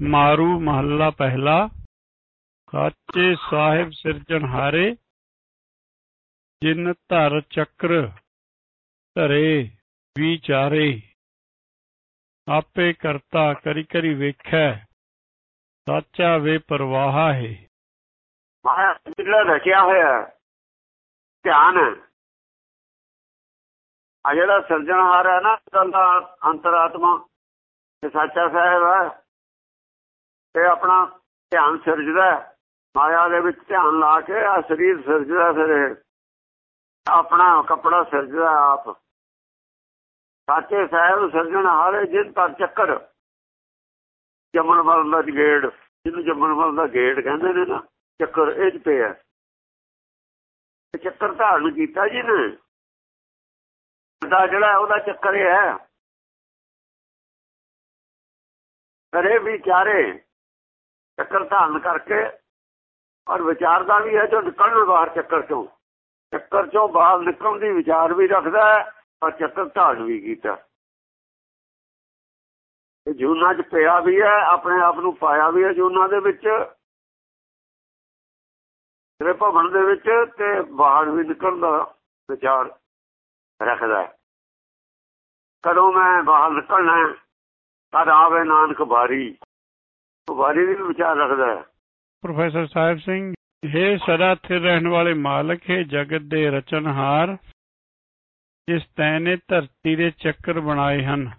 ਮਾਰੂ ਮਹੱਲਾ ਪਹਿਲਾ ਸਾਚੇ ਸਾਹਿਬ ਸਿਰਜਣਹਾਰੇ ਜਿਨ ਧਰ ਚੱਕਰ ਧਰੇ ਵਿਚਾਰੇ ਆਪੇ ਕਰਤਾ ਕਰੀ ਕਰੀ ਵੇਖੈ ਸਾਚਾ ਵੇ ਪਰਵਾਹਾ ਹੈ ਮਾਇਆ ਜਿਹੜਾ ਰਚਿਆ ਹੋਇਆ ਹੈ, ਧਿਆਨ ਹੈ ਆ ਜਿਹੜਾ ਸਿਰਜਣਹਾਰ ਹੈ ਨਾ ਉਹਦਾ ਅੰਤਰਾਤਮਾ ਤੇ ਸਾਚਾ ਸਾਹਿਬ ਹੈ ਤੇ ਆਪਣਾ ਧਿਆਨ ਸਿਰਜਦਾ ਮਾਇਆ ਦੇ ਵਿੱਚ ਧਿਆਨ ਲਾ ਕੇ ਆ ਸਰੀਰ ਸਿਰਜਦਾ ਫਿਰ ਆਪਣਾ ਕੱਪੜਾ ਸਿਰਜਦਾ ਆਪ। ਸਾਚੇ ਸਾਹਿਬ ਸਿਰਜਣਹਾਰ ਜਿਨ ਪਰ ਚੱਕਰ। ਜੰਮਣ ਵਾਲਾ ਦਾ ਗੇੜ ਜਿਹਨੂੰ ਜੰਮਣ ਵਾਲਾ ਦਾ ਗੇੜ ਕਹਿੰਦੇ ਨੇ ਨਾ, ਚੱਕਰ ਇਹ ਚ ਪਿਆ। ਤੇ ਚੱਕਰ ਧਾਰਨ ਕੀਤਾ ਜੀ ਨੇ ਦਾ ਜਿਹੜਾ ਉਹਦਾ ਚੱਕਰ ਹੈ। ਕਰੇ ਵਿਚਾਰੇ ਚੱਕਰ ਧਾਰਨ ਕਰਕੇ ਔਰ ਵਿਚਾਰਦਾ ਵੀ ਹੈ ਜੋ ਨਿਕਲਣ ਬਾਹਰ ਚੱਕਰ ਚੋਂ। ਚੱਕਰ ਚੋਂ ਬਾਹਰ ਨਿਕਲਣ ਦੀ ਵਿਚਾਰ ਵੀ ਰੱਖਦਾ ਹੈ ਔਰ ਚੱਕਰ ਧਾਰਨ ਵੀ ਕੀਤਾ। ਤੇ ਜੂਨਾ ਚ ਪਿਆ ਵੀ ਹੈ ਆਪਣੇ ਆਪ ਨੂੰ ਪਾਇਆ ਵੀ ਹੈ ਜੂਨਾ ਦੇ ਵਿੱਚ। ਤੇਰੇ ਭਵਨ ਦੇ ਵਿੱਚ ਤੇ ਬਾਹਰ ਵੀ ਨਿਕਲਣ ਦਾ ਵਿਚਾਰ ਰੱਖਦਾ ਹੈ। ਕਦੋਂ ਮੈਂ ਬਾਹਰ ਨਿਕਲਣਾ ਹੈ, ਆਵੇ ਨਾਨਕ ਬਾਰੀ। ਬਾਰੀ ਵੀ ਵਿਚਾਰ ਰੱਖਦਾ ਹੈ। ਪ੍ਰੋਫੈਸਰ ਸਾਹਿਬ ਸਿੰਘ ਹੈ ਸਦਾ ਸਥਿਰ ਰਹਿਣ ਵਾਲੇ ਮਾਲਕ ਹੈ, ਜਗਤ ਦੇ ਰਚਨਹਾਰ, ਜਿਸ ਤੈਂ ਧਰਤੀ ਦੇ ਚੱਕਰ ਬਣਾਏ ਹਨ।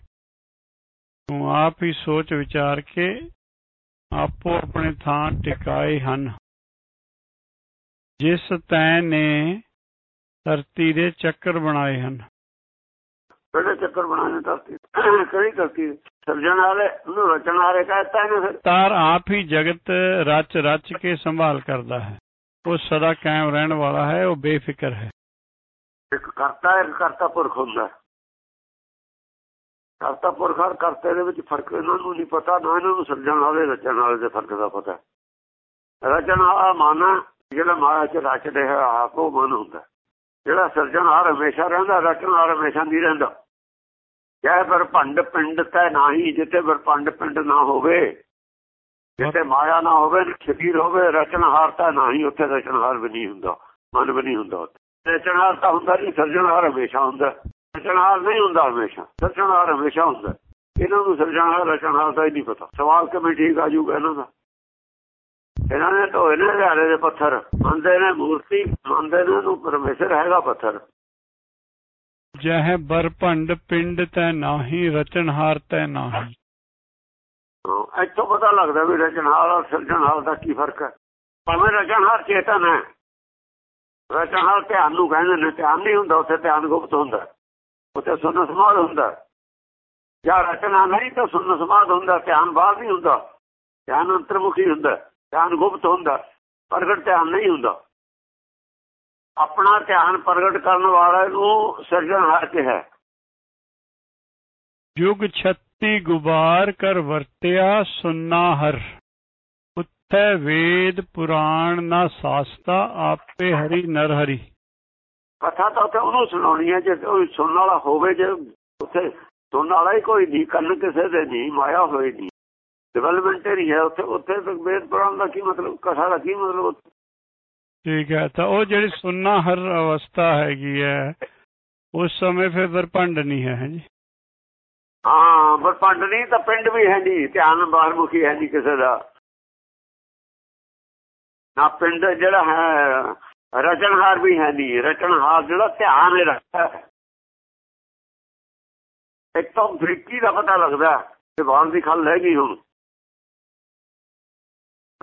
ਤੂੰ ਆਪ ਹੀ ਸੋਚ ਵਿਚਾਰ ਕੇ ਆਪੋ ਆਪਣੇ ਥਾਂ ਟਿਕਾਏ ਹਨ। ਜਿਸ ਤੈਂ ਨੇ ਧਰਤੀ ਦੇ ਚੱਕਰ ਬਣਾਏ ਹਨ। ਕਿਹੜੇ ਚੱਕਰ ਬਣਾਣੇ ਧਰਤੀ ਕਿਹੜੀ ਧਰਤੀ ਸਿਰਜਣ ਵਾਲੇ ਉਹਨੂੰ ਰਚਣ ਵਾਲੇ ਕਹਿੰਦਾ ਇਹਨੇ ਫਿਰ। ਤਾਰ ਆਪ ਹੀ ਜਗਤ ਰਚ ਰਚ ਕੇ ਸੰਭਾਲ ਕਰਦਾ ਹੈ। ਉਹ ਸਦਾ ਕਾਇਮ ਰਹਿਣ ਵਾਲਾ ਹੈ ਉਹ ਬੇਫਿਕਰ ਹੈ। ਇੱਕ ਕਰਤਾ ਇੱਕ ਕਰਤਾ ਪੁਰਖ ਹੁੰਦਾ ਕਰਤਾ ਪੁਰਖ ਔਰ ਕਰਤੇ ਦੇ ਵਿੱਚ ਫ਼ਰਕ ਇਹਨਾਂ ਨੂੰ ਨਹੀਂ ਪਤਾ ਨਾ ਇਹਨਾਂ ਨੂੰ ਸਮਝਣ ਵਾਲੇ ਰਚਣ ਵਾਲੇ ਦੇ ਫ਼ਰਕ ਦਾ ਪਤਾ। ਰਚਣ ਵਾਲਾ ਮਨ ਜਿਹੜਾ ਮਾਇਆ ਚ ਰਚਦੇ ਹੈ ਆਪ ਉਹ ਮਨ ਹੁੰਦਾ ਜਿਹੜਾ ਸਿਰਜਣਹਾਰ ਹਮੇਸ਼ਾ ਰਹਿੰਦਾ ਰਚਣਹਾਰ ਹਮੇਸ਼ਾ ਨਹੀਂ ਰਹਿੰਦਾ। ਚਾਹੇ ਬਰਪੰਡ ਪਿੰਡ ਤੈ ਨਹੀਂ ਜਿੱਥੇ ਬਰਪੰਡ ਪਿੰਡ ਨਾ ਹੋਵੇ, ਜਿੱਥੇ ਮਾਇਆ ਨਾ ਹੋਵੇ ਸ਼ਰੀਰ ਹੋਵੇ ਰਚਣਹਾਰ ਤਾਂ ਨਹੀਂ ਉੱਥੇ ਰਚਣਹਾਰ ਵੀ ਨਹੀਂ ਹੁੰਦਾ, ਮਨ ਵੀ ਨਹੀਂ ਹੁੰਦਾ ਰਚਣਹਾਰ ਤਾਂ ਹੁੰਦਾ ਨਹੀਂ ਸਿਰਜਣਹਾਰ ਹਮੇਸ਼ਾ ਹੁੰਦਾ। ਰਚਣਹਾਰ ਨਹੀਂ ਹੁੰਦਾ ਹਮੇਸ਼ਾ ਸਿਰਜਣਹਾਰ ਹਮੇਸ਼ਾ ਹੁੰਦਾ। ਇਹਨਾਂ ਨੂੰ ਸਿਰਜਣਹਾਰ ਰਚਣਹਾਰ ਦਾ ਹੀ ਨਹੀਂ ਪਤਾ। ਸਵਾਲ ਕਿਵੇਂ ਠੀਕ ਆ ਜੂਗਾ ਇਹਨਾਂ ਦਾ? ਇਹਨਾਂ ਨੇ ਧੋਏ ਨੇ ਹਰਿਆਣੇ ਦੇ ਪੱਥਰ। ਮੰਨਦੇ ਨੇ ਮੂਰਤੀ ਮੰਨਦੇ ਨੇ ਉਹਨੂੰ ਪਰਮੇਸ਼ਰ ਹੈਗਾ ਪੱਥਰ। ਜਹ ਬਰਪੰਡ ਪਿੰਡ ਤੈ ਨਾਹੀ ਰਚਨਹਾਰ ਤੈ ਨਾਹੀ। ਇੱਥੋਂ ਪਤਾ ਲੱਗਦਾ ਵੀ ਰਚਨਹਾਰ ਔਰ ਸਿਰਜਣਹਾਰ ਦਾ ਕੀ ਫ਼ਰਕ ਹੈ। ਭਾਵੇਂ ਰਚਨਹਾਰ ਚੇਤਨ ਹੈ। ਰਚਨਹਾਰ ਧਿਆਨ ਨੂੰ ਕਹਿੰਦੇ ਨੇ ਧਿਆਨ ਨਹੀਂ ਹੁੰਦਾ ਉੱਥੇ ਧਿਆਨ ਗੁਪਤ ਹੁੰਦਾ। ਉੱਥੇ ਸੁਨ ਸਮਾਦ ਹੁੰਦਾ। ਜਾਂ ਰਚਨਾ ਨਹੀਂ ਤਾਂ ਸੁਨ ਸਮਾਦ ਹੁੰਦਾ ਧਿਆਨ ਬਾਹਰ ਨਹੀਂ ਹੁੰਦਾ। ਧਿਆਨ ਅੰਤਰਮੁਖੀ ਹੁੰਦਾ। ਧਿਆਨ ਗੁਪਤ ਹੁੰਦਾ ਪ੍ਰਗਟ ਧਿਆਨ ਨਹੀਂ ਹੁੰਦਾ। ਆਪਣਾ ਧਿਆਨ ਪ੍ਰਗਟ ਕਰਨ ਵਾਲਾ ਨੂੰ ਸਿਰਜਣਹਾਰ ਕਿਹਾ ਯੁਗ ਛੱਤੀ ਗੁਬਾਰ ਕਰ ਵਰਤਿਆ ਸੁਨਾ ਹਰ। ਉੱਥੇ ਵੇਦ ਪੁਰਾਣ ਨਾ ਸਾਸਤਾ ਆਪੇ ਹਰੀ ਨਰ ਹਰੀ। ਕਥਾ ਤਾਂ ਉੱਥੇ ਉਹਨੂੰ ਸੁਣਾਉਣੀ ਹੈ ਜੇ ਕੋਈ ਸੁਣਨ ਵਾਲਾ ਹੋਵੇ ਜੇ ਉੱਥੇ ਸੁਣਨ ਵਾਲਾ ਹੀ ਕੋਈ ਨਹੀਂ ਕੰਨ ਕਿਸੇ ਦੇ ਨਹੀਂ ਮਾਇਆ ਹੋਈ ਨਹੀਂ। ਡਿਵੈਲਪਮੈਂਟ ਹੀ ਹੈ ਉੱਥੇ ਉੱਥੇ ਤਾਂ ਵੇਦ ਪੁਰਾਣ ਦਾ ਕੀ ਮਤਲਬ ਕਥਾ ਦਾ ਕੀ ਮਤਲਬ ਠੀਕ ਹੈ ਤਾਂ ਉਹ ਜਿਹੜੀ ਸੁਨਾ ਹਰ ਅਵਸਥਾ ਹੈਗੀ ਹੈ ਉਸ ਸਮੇਂ ਫਿਰ ਵਰਪੰਡ ਨਹੀਂ ਹੈ ਜੀ? ਹਾਂ ਬਰਪੰਡ ਨਹੀਂ ਤਾਂ ਪਿੰਡ ਵੀ ਹੈ ਨਹੀਂ ਧਿਆਨ ਬਾਹਰਮੁਖੀ ਹੈ ਨਹੀਂ ਕਿਸੇ ਦਾ। ਨਾ ਪਿੰਡ ਜਿਹੜਾ ਹੈ ਰਚਨਹਾਰ ਵੀ ਹੈ ਨਹੀਂ ਰਚਨਹਾਰ ਜਿਹੜਾ ਧਿਆਨ ਹੀ ਰੱਖਦਾ ਇੱਕ ਤਾਂ ਬ੍ਰਿਕੀ ਦਾ ਪਤਾ ਲੱਗਦਾ ਕਿ ਬਾਹਰ ਦੀ ਖਲ ਹੈਗੀ ਹੁਣ।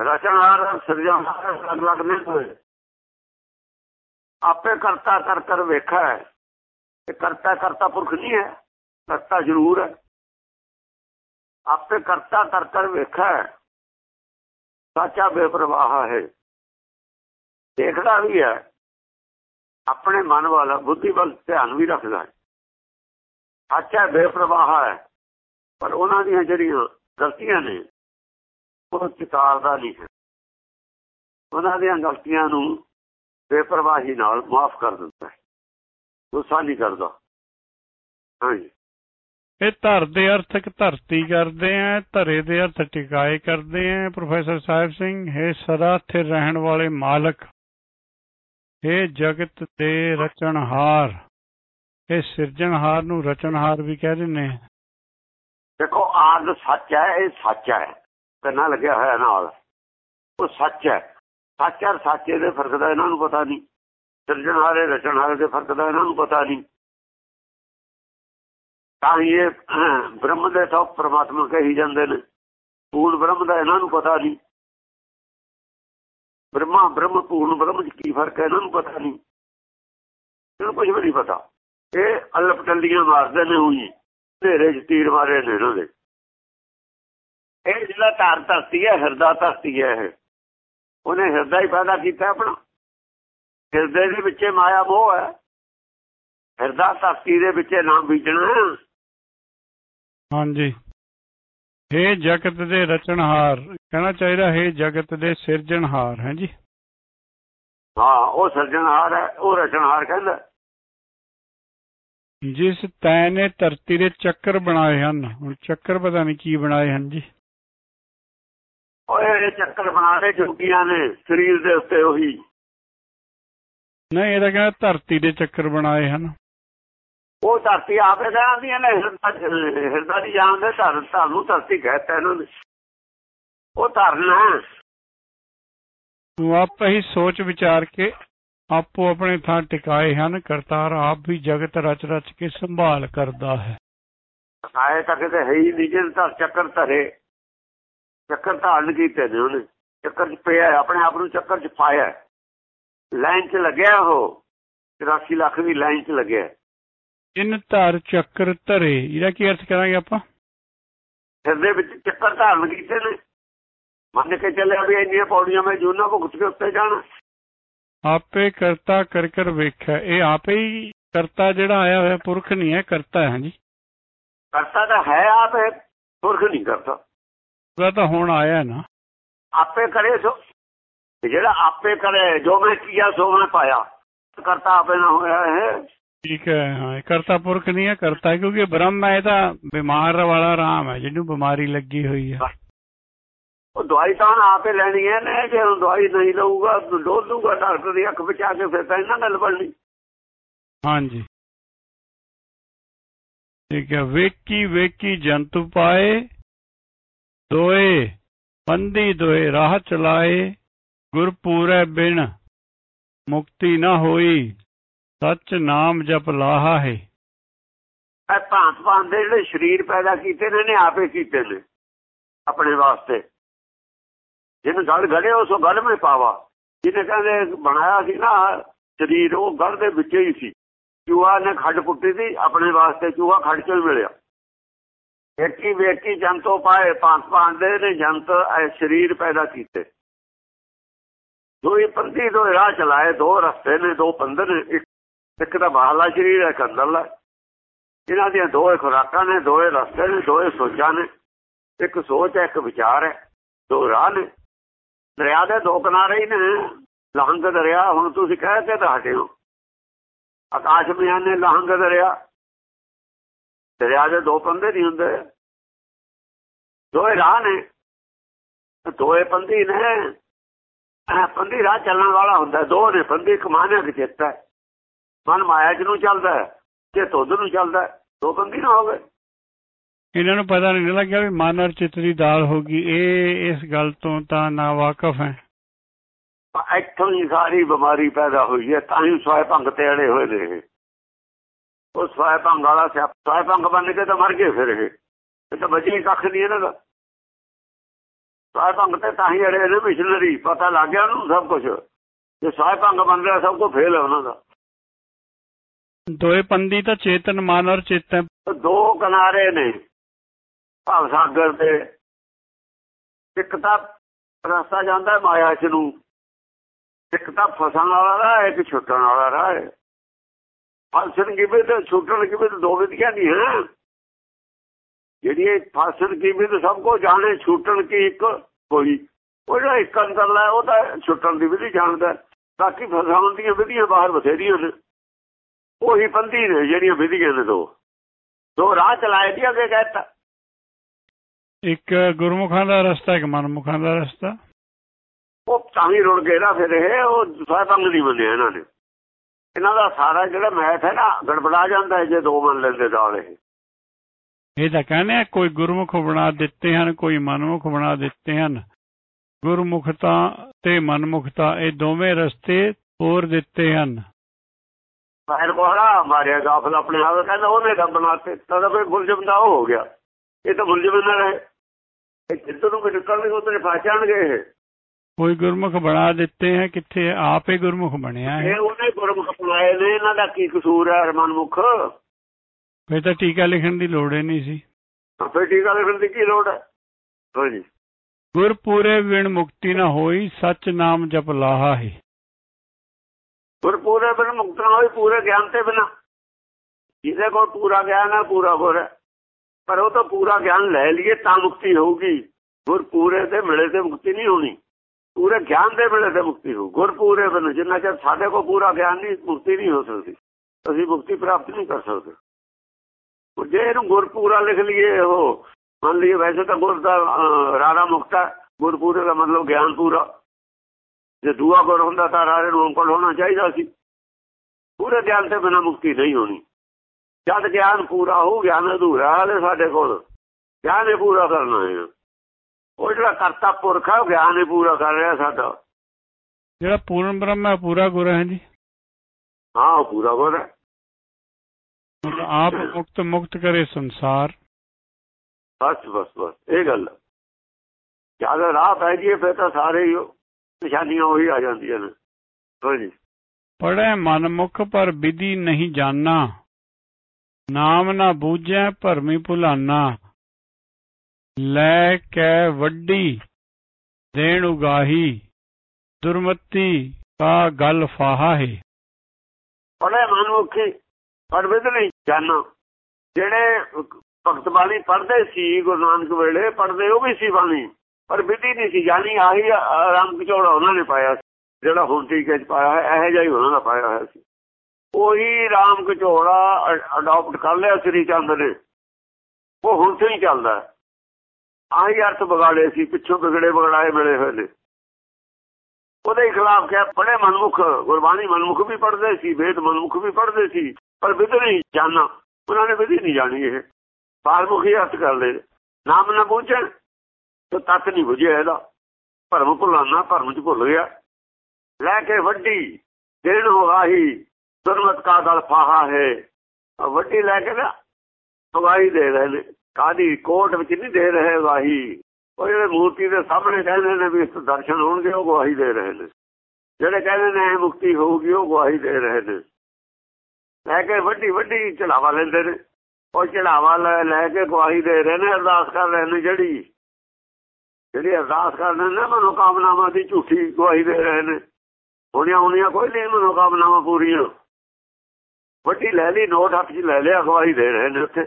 ਰਚਨਹਾਰ ਸਿਰਜਣਹਾਰ ਅਲੱਗ ਅਲੱਗ ਨਹੀਂ ਹੋਏ। ਆਪੇ ਕਰਤਾ ਕਰ ਕਰ ਵੇਖਾ ਹੈ। ਕਰਤਾ ਕਰਤਾ ਪੁਰਖ ਨਹੀਂ ਹੈ, ਕਰਤਾ ਜ਼ਰੂਰ ਹੈ। ਆਪੇ ਕਰਤਾ ਕਰ ਕਰ ਵੇਖਾ ਹੈ। ਸਾਚਾ ਬੇਪਰਵਾਹ ਹੈ। ਦੇਖਦਾ ਵੀ ਹੈ। ਆਪਣੇ ਮਨ ਵਾਲਾ, ਬੁੱਧੀ ਵੱਲ ਧਿਆਨ ਵੀ ਰੱਖਦਾ ਹੈ। ਸਾਚਾ ਬੇਪਰਵਾਹ ਹੈ। ਪਰ ਉਹਨਾਂ ਦੀਆਂ ਜਿਹੜੀਆਂ ਗਲਤੀਆਂ ਨੇ ਉਹ ਚਿਤਾਰਦਾ ਨਹੀਂ ਹੈ ਉਹਨਾਂ ਦੀਆਂ ਗਲਤੀਆਂ ਨੂੰ ਬੇਪਰਵਾਹੀ ਨਾਲ ਮਾਫ ਕਰ ਦਿੰਦਾ ਹੈ। ਗੁੱਸਾ ਨਹੀਂ ਕਰਦਾ। ਹਾਂਜੀ। ਇਹ ਧਰ ਦੇ ਅਰਥਕ ਧਰਤੀ ਕਰਦੇ ਆ ਧਰੇ ਦੇ ਅਰਥ ਟਿਕਾਏ ਕਰਦੇ ਆ ਪ੍ਰੋਫੈਸਰ ਸਾਹਿਬ ਸਿੰਘ ਹੈ ਸਦਾ ਸਥਿਰ ਰਹਿਣ ਵਾਲੇ ਮਾਲਕ। ਇਹ ਜਗਤ ਦੇ ਰਚਨਹਾਰ। ਇਹ ਸਿਰਜਣਹਾਰ ਨੂੰ ਰਚਨਹਾਰ ਵੀ ਕਹਿ ਆ। ਦੇਖੋ ਆਦ ਸੱਚ ਹੈ ਇਹ ਸੱਚ ਹੈ। ਕੰਨਾ ਲੱਗਿਆ ਹੋਇਆ ਨਾਲ। ਉਹ ਸੱਚ ਹੈ। ਸੱਚ ਔਰ ਸੱਚੇ ਦੇ ਫ਼ਰਕ ਦਾ ਇਹਨਾਂ ਨੂੰ ਪਤਾ ਨਹੀਂ। ਸਿਰਜਣਹਾਰੇ ਰਚਨਹਾਰੇ ਦੇ ਫ਼ਰਕ ਦਾ ਇਹਨਾਂ ਨੂੰ ਪਤਾ ਨਹੀਂ। ਤਾਂ ਇਹ ਬ੍ਰਹਮ ਦੇ ਤੋਂ ਪ੍ਰਮਾਤਮਾ ਕਹੀ ਜਾਂਦੇ ਨੇ। ਪੂਰਨ ਬ੍ਰਹਮ ਦਾ ਇਹਨਾਂ ਨੂੰ ਪਤਾ ਨਹੀਂ। ਬ੍ਰਹਮਾ, ਬ੍ਰਹਮ, ਪੂਰਨ ਬ੍ਰਹਮ ਚ ਕੀ ਫ਼ਰਕ ਹੈ ਇਹਨਾਂ ਨੂੰ ਪਤਾ ਨਹੀਂ। ਇਹਨੂੰ ਕੁਝ ਵੀ ਨਹੀਂ ਪਤਾ। ਇਹ ਅਲਪ ਟੱਲੀਆਂ ਮਾਰਦੇ ਨੇ ਉਹੀ। ਤੇਰੇ ਚ ਤੀਰ ਮਾਰੇ ਨੇ ਇਹਨਾਂ ਦੇ। ਇਹ ਜਿਹੜਾ ਧਾਰ ਧਰਤੀ ਹੈ ਹਿਰਦਾ ਧਰਤੀ ਹੈ ਇਹ। ਉਹਨੇ ਹਿਰਦਾ ਹੀ ਪੈਦਾ ਕੀਤਾ ਆਪਣਾ। ਹਿਰਦੇ ਦੇ ਵਿੱਚ ਮਾਇਆ ਮੋਹ ਹੈ। ਹਿਰਦਾ ਧਰਤੀ ਦੇ ਵਿੱਚ ਨਾਮ ਬੀਜਣਾ ਹਾਂਜੀ। हे ਜਗਤ ਦੇ ਰਚਨਹਾਰ ਕਹਿਣਾ ਚਾਹੀਦਾ ਹੈ ਜਗਤ ਦੇ ਸਿਰਜਣਹਾਰ ਹੈ ਜੀ? ਹਾਂ ਉਹ ਸਿਰਜਣਹਾਰ ਹੈ ਉਹ ਰਚਨਹਾਰ ਕਹਿੰਦਾ। ਜਿਸ ਤੈ ਨੇ ਧਰਤੀ ਦੇ ਚੱਕਰ ਬਣਾਏ ਹਨ। ਹੁਣ ਚੱਕਰ ਪਤਾ ਨਹੀਂ ਕੀ ਬਣਾਏ ਹਨ ਜੀ। ਓਏ ਚੱਕਰ ਬਣਾ ਦੇ ਜੁਗੀਆਂ ਨੇ ਸਰੀਰ ਦੇ ਉੱਤੇ ਉਹੀ। ਨਹੀਂ ਇਹਦਾ ਕਹਿੰਦਾ ਧਰਤੀ ਦੇ ਚੱਕਰ ਬਣਾਏ ਹਨ। ਉਹ ਧਰਤੀ ਆਪੇ ਕਹਿੰਦੀਆਂ ਨੇ ਹਿਰਦਾ ਦੀ ਜਾਣਦੇ ਧਰ ਤੁਹਾਨੂੰ ਧਰਤੀ ਕਹਤਾ ਇਹਨਾਂ ਨੇ। ਉਹ ਧਰਨਾ ਤੂੰ ਆਪੇ ਹੀ ਸੋਚ ਵਿਚਾਰ ਕੇ ਆਪੋ ਆਪਣੇ ਥਾਂ ਟਿਕਾਏ ਹਨ ਕਰਤਾਰ ਆਪ ਵੀ ਜਗਤ ਰਚ ਰਚ ਕੇ ਸੰਭਾਲ ਕਰਦਾ ਹੈ। ਆਏ ਤੇ ਹੈ ਹੀ ਨਹੀਂ ਜਿੰਨ ਤਾਂ ਚੱਕਰ ਧਰੇ। ਚੱਕਰ ਧਾਰਨ ਕੀਤੇ ਨੇ ਉਹਨੇ। ਚੱਕਰ ਚ ਪਿਆ ਆਪਣੇ ਆਪ ਨੂੰ ਚੱਕਰ ਚ ਪਾਇਆ ਲਾਈਨ ਚ ਲੱਗਿਆ ਉਹ 83 ਲੱਖ ਦੀ ਲਾਈਨ ਚ ਲੱਗਿਆ ਇਨ ਧਰ ਚੱਕਰ ਧਰੇ ਇਹਦਾ ਕੀ ਅਰਥ ਕਰਾਂਗੇ ਆਪਾਂ? ਹਿਰਦੇ ਵਿੱਚ ਚੱਕਰ ਧਾਰਨ ਕੀਤੇ ਨੇ। ਮੰਨ ਕੇ ਚੱਲਿਆ ਵੀ ਇੰਨੀਆਂ ਪੌੜੀਆਂ ਮੈਂ ਜੂਨਾ ਭੁਗਤ ਕੇ ਉੱਤੇ ਜਾਣਾ। ਆਪੇ ਕਰਤਾ ਕਰ ਕਰ ਵੇਖਿਆ। ਇਹ ਆਪੇ ਹੀ ਕਰਤਾ ਜਿਹੜਾ ਆਇਆ ਹੋਇਆ ਪੁਰਖ ਨਹੀਂ ਹੈ ਕਰਤਾ ਹੈ ਜੀ ਕਰਤਾ ਤਾਂ ਹੈ ਆਪ ਹੈ ਪੁਰਖ ਨਹੀਂ ਕਰਤਾ ਉਹਦਾ ਤਾਂ ਹੁਣ ਆਇਆ ਨਾ। ਆਪੇ ਕਰੇ ਸੋ। ਜਿਹੜਾ ਆਪੇ ਕਰੇ ਜੋ ਮੈਂ ਕੀਆ ਸੋ ਮੈਂ ਪਾਇਆ। ਕਰਤਾ ਆਪੇ ਨਾ ਹੋਇਆ ਹੈ ਠੀਕ ਹੈ ਹਾਂ ਕਰਤਾ ਪੁਰਖ ਨਹੀਂ ਹੈ ਕਰਤਾ ਕਿਉਂਕਿ ਬ੍ਰਹਮ ਹੈ ਤਾਂ ਬਿਮਾਰ ਵਾਲਾ ਰਾਮ ਹੈ ਜਿਹਨੂੰ ਬਿਮਾਰੀ ਲੱਗੀ ਹੋਈ ਹੈ। ਉਹ ਦਵਾਈ ਤਾਂ ਆਪੇ ਲੈਣੀ ਹੈ ਨੇ ਜੇ ਉਹ ਦਵਾਈ ਨਹੀਂ ਲਊਗਾ ਡੋਲ ਦੂਗਾ ਡਾਕਟਰ ਦੀ ਅੱਖ ਵਿੱਚ ਆ ਕੇ ਫਿਰ ਤਾਂ ਇਹਨਾਂ ਗੱਲ ਬਣਨੀ। ਹਾਂਜੀ। ਠੀਕ ਹੈ ਵੇਕੀ ਵੇਕੀ ਜੰਤੂ ਪਾਏ ਦੋਏ ਬੰਦੀ ਦੋਏ ਰਾਹ ਚਲਾਏ, ਗੁਰਪੂਰੈ ਬਿਨ ਮੁਕਤੀ ਨਾ ਹੋਈ, ਸੱਚ ਨਾਮ ਜਪ ਲਾਹਾ ਹੈ। ਇਹ ਭਾਂਤ ਭਾਂਤ ਦੇ ਜਿਹੜੇ ਸਰੀਰ ਪੈਦਾ ਕੀਤੇ ਨੇ ਨੇ ਆਪੇ ਕੀਤੇ ਨੇ, ਆਪਣੇ ਵਾਸਤੇ। ਜਿਹਨੇ ਗੜ ਗੜੇ ਉਸ ਗੜ ਵਿੱਚ ਪਾਵਾ। ਜਿਹਨੇ ਕਹਿੰਦੇ ਬਣਾਇਆ ਸੀ ਨਾ, ਸਰੀਰ, ਉਹ ਗੜ ਦੇ ਵਿੱਚ ਹੀ ਸੀ। ਚੂਹਾ ਨੇ ਖੱਡ ਪੁੱਟੀ ਸੀ, ਆਪਣੇ ਵਾਸਤੇ ਚੂਹਾ ਖੱਡ ਚੋਂ ਮਿਲਿਆ। ਵੇਖੀ ਵੇਖੀ, ਜੰਤੋ ਪਾਏ, ਭਾਂਤ ਭਾਂਤ ਨੇ ਜੰਤ, ਐ ਸਰੀਰ ਪੈਦਾ ਕੀਤੇ। ਦੋਈ ਪੰਥੀ ਦੋ ਰਾਹ ਚਲਾਏ, ਦੋ ਰਸਤੇ ਨੇ, ਦੋ ਪੰਦਰ ਇੱਕ ਤਾਂ ਬਾਹਲਾ ਸਰੀਰ ਹੈ ਕੰਦਰਲਾ ਇਹਨਾਂ ਦੀਆਂ ਦੋਏ ਖੁਰਾਕਾਂ ਨੇ ਦੋਏ ਰਸਤੇ ਨੇ ਦੋਏ ਸੋਚਾਂ ਨੇ। ਇੱਕ ਸੋਚ ਹੈ ਇੱਕ ਵਿਚਾਰ ਹੈ, ਦੋ ਰਾਹ ਨੇ। ਦਰਿਆ ਦੇ ਦੋ ਕਿਨਾਰੇ ਹੀ ਨੇ। ਲਹੰਗ ਦਰਿਆ, ਹੁਣ ਤੁਸੀਂ ਕਹਿ ਕੇ ਤਾਂ ਹਟੇ ਆਕਾਸ਼ ਮਿਆਂ ਨੇ ਲਹੰਗ ਦਰਿਆ। ਦਰਿਆ ਦੇ ਦੋ ਪੰਦੇ ਨਹੀਂ ਹੁੰਦੇ। ਦੋਏ ਰਾਹ ਨੇ। ਦੋਏ ਪੰਦੀ ਨੇ। ਪੰਦੀ ਰਾਹ ਚੱਲਣ ਵਾਲਾ ਹੁੰਦਾ। ਦੋ ਨੇ ਪੰਦੀ ਕਮਾਨੇ ਕਿ ਚਿੱਤਾ ਮਨ ਮਾਇਆ ਚ ਨੂੰ ਚੱਲਦਾ ਜੇ ਤੁਧ ਨੂੰ ਚੱਲਦਾ ਦੋ ਪੰਦੀ ਨਾ ਹੋਵੇ। ਇਹਨਾਂ ਨੂੰ ਪਤਾ ਨਹੀਂ ਲੱਗਿਆ ਵੀ ਮਨ ਔਰ ਚਿੱਤ ਦੀ ਦਾਲ ਹੋਗੀ ਇਹ ਇਸ ਗੱਲ ਤੋਂ ਤਾਂ ਨਾ ਵਾਕਫ ਹੈ ਇੱਥੋਂ ਹੀ ਸਾਰੀ ਬਿਮਾਰੀ ਪੈਦਾ ਹੋਈ ਹੈ ਤਾਂ ਹੀ ਸਵਾਇ ਭੰਗ ਤੇ ਅੜੇ ਹੋਏ ਨੇ ਉਹ ਸਵਾਇ ਭੰਗ ਵਾਲਾ ਸਵਾਇ ਭੰਗ ਬਣ ਕੇ ਤਾਂ ਮਰ ਗਏ ਫਿਰ ਇਹ। ਇਹ ਤਾਂ ਬਚੀ ਕੱਖ ਨਹੀਂ ਇਹਨਾਂ ਦਾ। ਸਵਾਇ ਭੰਗ ਤੇ ਤਾਂ ਹੀ ਅੜੇ ਨੇ ਮਿਸ਼ਨਰੀ ਪਤਾ ਲੱਗ ਗਿਆ ਉਹਨੂੰ ਸਭ ਕੁਝ ਜੇ ਸਵਾਇ ਭੰਗ ਬਣ ਗਿਆ ਸਭ ਕੁਝ ਫੇਲ ਹੈ ਉਹਨਾਂ ਦਾ। ਦੋਏ ਪੰਦੀ ਤਾਂ ਚੇਤਨ ਮਨ ਔਰ ਚਿੱਤ ਹੈ ਦੋ ਕਿਨਾਰੇ ਨੇ ਭਾਵ ਸਾਗਰ ਦੇ ਇੱਕ ਤਾਂ ਰਸਤਾ ਜਾਂਦਾ ਮਾਇਆ ਚ ਨੂੰ ਇੱਕ ਤਾਂ ਫਸਣ ਵਾਲਾ ਰਾਹ ਇੱਕ ਛੁੱਟਣ ਵਾਲਾ ਰਾਹ। ਹੈ ਫਸਣ ਕਿਵੇਂ ਤੇ ਛੁੱਟਣ ਕਿਵੇਂ ਤੇ ਦੋ ਵਿਧੀਆਂ ਨਹੀਂ ਹੈ? ਜਿਹੜੀ ਫਸਣ ਕਿਵੇਂ ਤੇ ਸਭ ਕੋ ਜਾਣੇ ਛੁੱਟਣ ਕੀ ਇੱਕ ਕੋਈ? ਉਹ ਜਿਹੜਾ ਇੱਕ ਅੰਦਰ ਲੈ ਉਹ ਤਾਂ ਛੁੱਟਣ ਦੀ ਵਿਧੀ ਜਾਣਦਾ ਬਾਕੀ ਫਸਾਉਣ ਦੀਆਂ ਵਿਧੀਆਂ ਬਾਹਰ ਬਥੇਰੀਆਂ ਨੇ। ਉਹੀ ਪੰਦੀ ਨੇ ਜਿਹੜੀਆਂ ਵਿਧੀਆਂ ਨੇ ਦੋ। ਦੋ ਰਾਹ ਚਲਾਏ ਦੀ ਅੱਗੇ ਕਹਿਤਾ ਇੱਕ ਗੁਰਮੁਖਾਂ ਦਾ ਰਸਤਾ ਇੱਕ ਮਨਮੁਖਾਂ ਦਾ ਰਸਤਾ। ਉਹ ਤਾਂ ਹੀ ਰੁੜ ਗਏ ਨਾ ਫਿਰ ਇਹ ਉਹ ਸਤੰਗ ਨਹੀਂ ਮੰਨਿਆ ਇਹਨਾਂ ਨੇ। ਇਹਨਾਂ ਦਾ ਸਾਰਾ ਜਿਹੜਾ ਮੈਥ ਹੈ ਨਾ ਗੜਬੜਾ ਜਾਂਦਾ ਹੈ ਜੇ ਦੋ ਮੰਨ ਲੈਂਦੇ ਨਾਲ ਇਹ। ਇਹ ਤਾਂ ਕਹਿੰਦੇ ਆ ਕੋਈ ਗੁਰਮੁਖ ਬਣਾ ਦਿੱਤੇ ਹਨ ਕੋਈ ਮਨਮੁਖ ਬਣਾ ਦਿੱਤੇ ਹਨ। ਗੁਰਮੁਖਤਾ ਤੇ ਮਨਮੁਖਤਾ ਇਹ ਦੋਵੇਂ ਰਸਤੇ ਹੋਰ ਦਿੱਤੇ ਹਨ। ਬਾਹਰ ਕੋਹਰਾ ਮਾਰਿਆ ਗਾਫਲ ਆਪਣੇ ਆਪ ਕਹਿੰਦਾ ਉਹਨੇ ਰੱਬ ਬਣਾਤੇ ਤਾਂ ਕੋਈ ਮੁਲਜ਼ਮ ਦਾ ਹੋ ਗਿਆ। ਇਹ ਤਾਂ ਮੁਲਜ਼ਮ ਨਾ ਰਹੇ ਇਹ ਜਿੱਦੋਂ ਨੂੰ ਨਿਕਲਣਗੇ ਉਧਰ ਫਾਚਾਣਗੇ ਇਹ। ਕੋਈ ਗੁਰਮੁਖ ਬਣਾ ਦਿੱਤੇ ਹੈ ਕਿੱਥੇ ਆਪ ਹੀ ਗੁਰਮੁਖ ਬਣਿਆ ਹੈ। ਇਹ ਉਹਨੇ ਗੁਰਮੁਖ ਬਣਾਏ ਨੇ ਇਹਨਾਂ ਦਾ ਕੀ ਕਸੂਰ ਹੈ ਮਨਮੁਖ ਫਿਰ ਤਾਂ ਟੀਕਾ ਲਿਖਣ ਦੀ ਲੋੜ ਹੀ ਨਹੀਂ ਸੀ। ਫਿਰ ਟੀਕਾ ਲਿਖਣ ਦੀ ਕੀ ਲੋੜ ਹੈ? ਹਾਂਜੀ ਗੁਰ ਪੂਰੇ ਵਿਣ ਮੁਕਤੀ ਨਾ ਹੋਈ ਸੱਚ ਨਾਮ ਜਪ ਲਾਹਾ ਹੈ। ਗੁਰ ਪੂਰੇ ਬਿਨ ਮੁਕਤ ਨਾ ਹੋਈ ਪੂਰੇ ਗਿਆਨ ਤੇ ਬਿਨਾ। ਜਿਹਦੇ ਕੋਲ ਪੂਰਾ ਗਿਆਨ ਹੈ ਪੂਰਾ ਹੈ। ਪਰ ਉਹ ਤਾਂ ਪੂਰਾ ਗਿਆਨ ਲੈ ਲਈਏ ਤਾਂ ਮੁਕਤੀ ਹੋਊਗੀ। ਗੁਰ ਪੂਰੇ ਤੇ ਮਿਲੇ ਤੇ ਮੁਕਤੀ ਨਹੀਂ ਹੋਣੀ। ਪੂਰੇ ਗਿਆਨ ਦੇ ਮਿਲੇ ਤੇ ਮੁਕਤੀ ਹੋ ਗੁਰ ਪੂਰੇ ਬਿਨ, ਜਿੰਨਾ ਚਿਰ ਸਾਡੇ ਕੋਲ ਪੂਰਾ ਗਿਆਨ ਨਹੀਂ, ਮੁਕਤੀ ਨਹੀਂ ਹੋ ਸਕਦੀ। ਅਸੀਂ ਮੁਕਤੀ ਪ੍ਰਾਪਤ ਨਹੀਂ ਕਰ ਸਕਦੇ। ਜੇ ਇਹਨੂੰ ਗੁਰ ਪੂਰਾ ਲਿਖ ਲਈਏ, ਉਹ ਮੰਨ ਲਈਏ ਵੈਸੇ ਤਾਂ ਗੁਰ ਦਾ ਰਾਰਾ ਮੁਕਤਾ ਗੁਰ ਪੂਰੇ ਦਾ ਮਤਲਬ ਗਿਆਨ ਪੂਰਾ। ਜੇ ਦੂਆ ਗੁਰ ਹੁੰਦਾ ਤਾਂ ਰਾਰੇ ਨੂੰ ਅੰਕਲ ਹੋਣਾ ਚਾਹੀਦਾ ਸੀ। ਪੂਰੇ ਗਿਆਨ ਤੇ ਬਿਨਾ ਮੁਕਤੀ ਨਹੀਂ ਹੋਣੀ। ਜਦ ਗਿਆਨ ਪੂਰਾ ਹੋ ਗਿਆਨ ਅਧੂਰਾ ਹਾਲੇ ਸਾਡੇ ਕੋਲ। ਗਿਆਨ ਇਹ ਪੂਰਾ ਕਰਨਾ ਹੈ। ਉਹ ਜਿਹੜਾ ਕਰਤਾ ਪੁਰਖ ਹੈ ਗਿਆਨ ਇਹ ਪੂਰਾ ਕਰ ਰਿਹਾ ਸਾਡਾ। ਜਿਹੜਾ ਪੂਰਨ ਬ੍ਰਹਮ ਹੈ ਪੂਰਾ ਗੁਰ ਹੈ ਜੀ। ਹਾਂ ਉਹ ਪੂਰਾ ਗੁਰ ਹੈ। ਆਪ ਮੁਕਤ ਮੁਕਤ ਕਰੇ ਸੰਸਾਰ। ਬਸ ਬਸ ਬਸ ਇਹ ਗੱਲ ਜਦ ਰਾਹ ਪੈ ਗਈ ਫਿਰ ਤਾਂ ਸਾਰੇ ਹੀ ਨਿਸ਼ਾਨੀਆਂ ਉਹੀ ਆ ਜਾਂਦੀਆਂ ਨੇ। ਹਾਂਜੀ ਪੜੈ ਮਨਮੁਖ ਪਰ ਵਿਧੀ ਨਹੀਂ ਜਾਣਾ ਨਾਮ ਨਾ ਬੂਝੈ ਭਰਮੀ ਭੁਲਾਨਾ। ਲੈ ਕੇ ਵੱਡੀ, ਦੇਣ ਉਗਾਹੀ, ਦੁਰਮਤੀ ਕਾ ਗਲ ਫਾਹਾ ਹੈ ਪੜ੍ਹੇ ਮਨੁੱਖੀ ਪਰ ਨਹੀਂ ਜਾਣਾ। ਜਿਹੜੇ ਭਗਤ ਬਾਣੀ ਪੜ੍ਹਦੇ ਸੀ, ਗੁਰੂ ਨਾਨਕ ਵੇਲੇ ਪੜ੍ਹਦੇ ਉਹ ਵੀ ਸੀ ਬਾਣੀ। ਪਰ ਵਿਧੀ ਨਹੀਂ ਸੀ ਜਾਣੀ ਆਹੀ ਰਾਮ ਕਚੋੜਾ ਉਹਨਾਂ ਨੇ ਪਾਇਆ ਜਿਹੜਾ ਹੁਣ ਟੀਕੇ ਚ ਪਾਇਆ ਹੈ ਇਹੋ ਜਿਹਾ ਹੀ ਉਹਨਾਂ ਦਾ ਪਾਇਆ ਹੋਇਆ ਸੀ। ਉਹੀ ਰਾਮ ਕਚੋੜਾ ਅਡਾਪਟ ਕਰ ਲਿਆ ਸ੍ਰੀ ਚੰਦ ਨੇ। ਉਹ ਹੁਣ ਤੋਂ ਹੀ ਚੱਲਦਾ। ਆਹੀ ਅਰਥ ਵਿਗਾੜੇ ਸੀ, ਪਿੱਛੋਂ ਵਿਗੜੇ ਵਿਗੜਾਏ ਮਿਲੇ ਹੋਏ ਨੇ। ਉਹਦੇ ਖਿਲਾਫ ਕਿਹਾ ਪੜੇ ਮਨਮੁਖ, ਗੁਰਬਾਣੀ ਮਨਮੁਖ ਵੀ ਪੜਦੇ ਸੀ, ਵੇਦ ਮਨਮੁਖ ਵੀ ਪੜਦੇ ਸੀ, ਪਰ ਵਿਧ ਨਹੀਂ ਜਾਣਾ ਉਹਨਾਂ ਨੇ ਵਿਧੀ ਨਹੀਂ ਜਾਣੀ ਇਹ। ਬਾਹਰਮੁਖੀ ਅਰਥ ਕਰ ਨਾਮ ਨਾ ਪਹੁੰਚਣ ਤੇ ਤੱਤ ਨਹੀਂ ਬੁਝਿਆ ਇਹਦਾ। ਭਰਮ ਭੁਲਾਣਾ ਭਰਮ ਚ ਭੁੱਲ ਗਿਆ। ਲੈ ਕੇ ਵੱਡੀ, ਦੇਣ ਹੋਗਾਹੀ ਦੁਰਮਤ ਕਾ ਗਲ ਫਾਹਾ ਹੈ। ਵੱਡੀ ਲੈ ਕੇ ਨਾ ਗਵਾਹੀ ਦੇ ਰਹੇ ਨੇ। ਕਾਦੀ ਕੋਟ ਵਿੱਚ ਨਹੀਂ ਦੇ ਰਹੇ ਗਵਾਹੀ ਉਹ ਜਿਹੜੇ ਮੂਰਤੀ ਦੇ ਸਾਹਮਣੇ ਕਹਿੰਦੇ ਨੇ ਵੀ ਇਸ ਦਰਸ਼ਨ ਹੋਣਗੇ, ਉਹ ਗਵਾਹੀ ਦੇ ਰਹੇ ਨੇ। ਜਿਹੜੇ ਕਹਿੰਦੇ ਨੇ ਮੁਕਤੀ ਹੋਊਗੀ, ਉਹ ਗਵਾਹੀ ਦੇ ਰਹੇ ਨੇ। ਲੈ ਕੇ ਵੱਡੀ ਵੱਡੀ ਚੜਾਵਾ ਲੈਂਦੇ ਨੇ। ਉਹ ਚੜਾਵਾ ਲੈ ਕੇ ਗਵਾਹੀ ਦੇ ਰਹੇ ਨੇ, ਅਰਦਾਸ ਕਰ ਰਹੇ ਨੇ ਜਿਹੜੀ ਜਿਹੜੀ ਅਰਦਾਸ ਕਰਦੇ ਨੇ ਮਨੋਕਾਮਨਾਵਾਂ ਦੀ ਝੂਠੀ ਗਵਾਹੀ ਦੇ ਰਹੇ ਨੇ। ਹੋਣੀਆਂ ਹੋਣੀਆਂ ਕੋਈ ਨਹੀਂ ਮਨੋਕਾਮਨਾਵਾਂ ਪੂਰੀਆਂ। ਵੱਡੀ ਲੈ ਲਈ, ਨੋਟ ਹੱਥ 'ਚ ਲੈ ਲਿਆ, ਗਵਾਹੀ ਦੇ ਰਹੇ ਨੇ ਉੱਥੇ।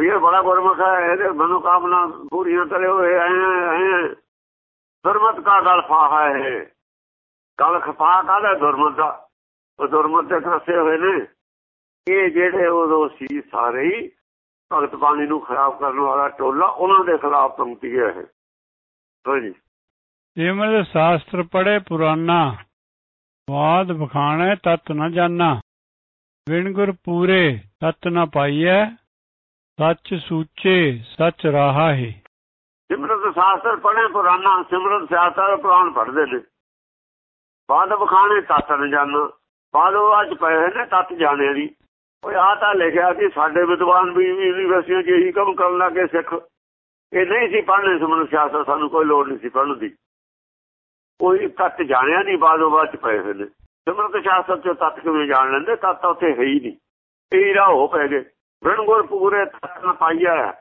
ਵੀ ਇਹ ਬੜਾ ਗੁਰਮੁਖ ਹੈ, ਇਹਦੇ ਮਨੋਕਾਮਨਾ ਪੂਰੀਆਂ ਕਰੇ ਹੋਏ ਆਏ ਦੁਰਮਤ ਕਾ ਗਲ ਫਾਹਾ ਹੈ ਗਲ ਕਾਹਦਾ ਦੁਰਮਤ ਦਾ? ਉਹ ਦੁਰਮਤ ਦੇ ਫਸੇ ਹੋਏ ਨੇ। ਇਹ ਜਿਹੜੇ ਉਦੋਂ ਸੀ ਸਾਰੇ ਹੀ ਭਗਤ ਪਾਣੀ ਨੂੰ ਖਰਾਬ ਕਰਨ ਵਾਲਾ ਟੋਲਾ, ਉਹਨਾਂ ਦੇ ਖਿਲਾਫ ਪੰਕਤੀ ਹੈ ਹਾਂਜੀ ਸਿਮਰ ਸ਼ਾਸਤਰ ਪੜੇ ਪੁਰਾਣਾ ਬਾਦ ਬਖਾਣੇ ਤਤ ਨ ਜਾਣਾ ਵਿਣ ਗੁਰ ਪੂਰੇ, ਤਤ ਨ ਪਾਈਐ। ਸੱਚ ਸੂਚੇ, ਸੱਚ ਰਾਹਾ ਹੈ। ਸਿਮਰਤ ਸ਼ਾਸਤਰ ਪੜੇ ਪੁਰਾਨਾ ਸਿਮਰਤ ਸ਼ਾਸਤਰ ਪੁਰਾਣ ਪੜਦੇ ਨੇ। ਬਾਦ ਬਖਾਣੇ ਤਤ ਨ ਜਾਣਾ। ਬਾਦ ਉਹ ਅੱਜ ਪਏ ਨੇ ਤਤ ਜਾਣੇ ਦੀ ਓਏ ਆ ਤਾਂ ਲਿਖਿਆ ਸੀ ਸਾਡੇ ਵਿਦਵਾਨ ਵੀ ਯੂਨੀਵਰਸਿਟੀਆਂ 'ਚ ਇਹੀ ਕੰਮ ਕਰਨ ਲੱਗੇ ਸਿੱਖ। ਇਹ ਨਹੀਂ ਸੀ ਪੜ੍ਹਨੇ ਸਿਮਰਤ ਸ਼ਾਸਤਰ, ਸਾਨੂੰ ਕੋਈ ਲੋੜ ਨਹੀਂ ਸੀ ਪੜ੍ਹਨ ਦੀ। ਕੋਈ ਤੱਤ ਜਾਣਿਆ ਨਹੀਂ ਬਾਦੋਂ ਬਾਅਦ ਚ ਪਏ ਹੋਏ ਨੇ। ਸਿਮਰਤ ਸ਼ਾਸਤਰ ਚ ਤੱਤ ਕਿਵੇਂ ਜਾਣ ਲੈਂਦੇ? ਤੱਤ ਉੱਥੇ ਹੈ ਹੀ ਨਹੀਂ ਇਹ ਰਾਹ ਹੋ ਪੈ ਗਏ। ਬਿਨਗੁਰ ਪੂਰੇ ਤੱਤ ਨਾ ਪਾਈਆ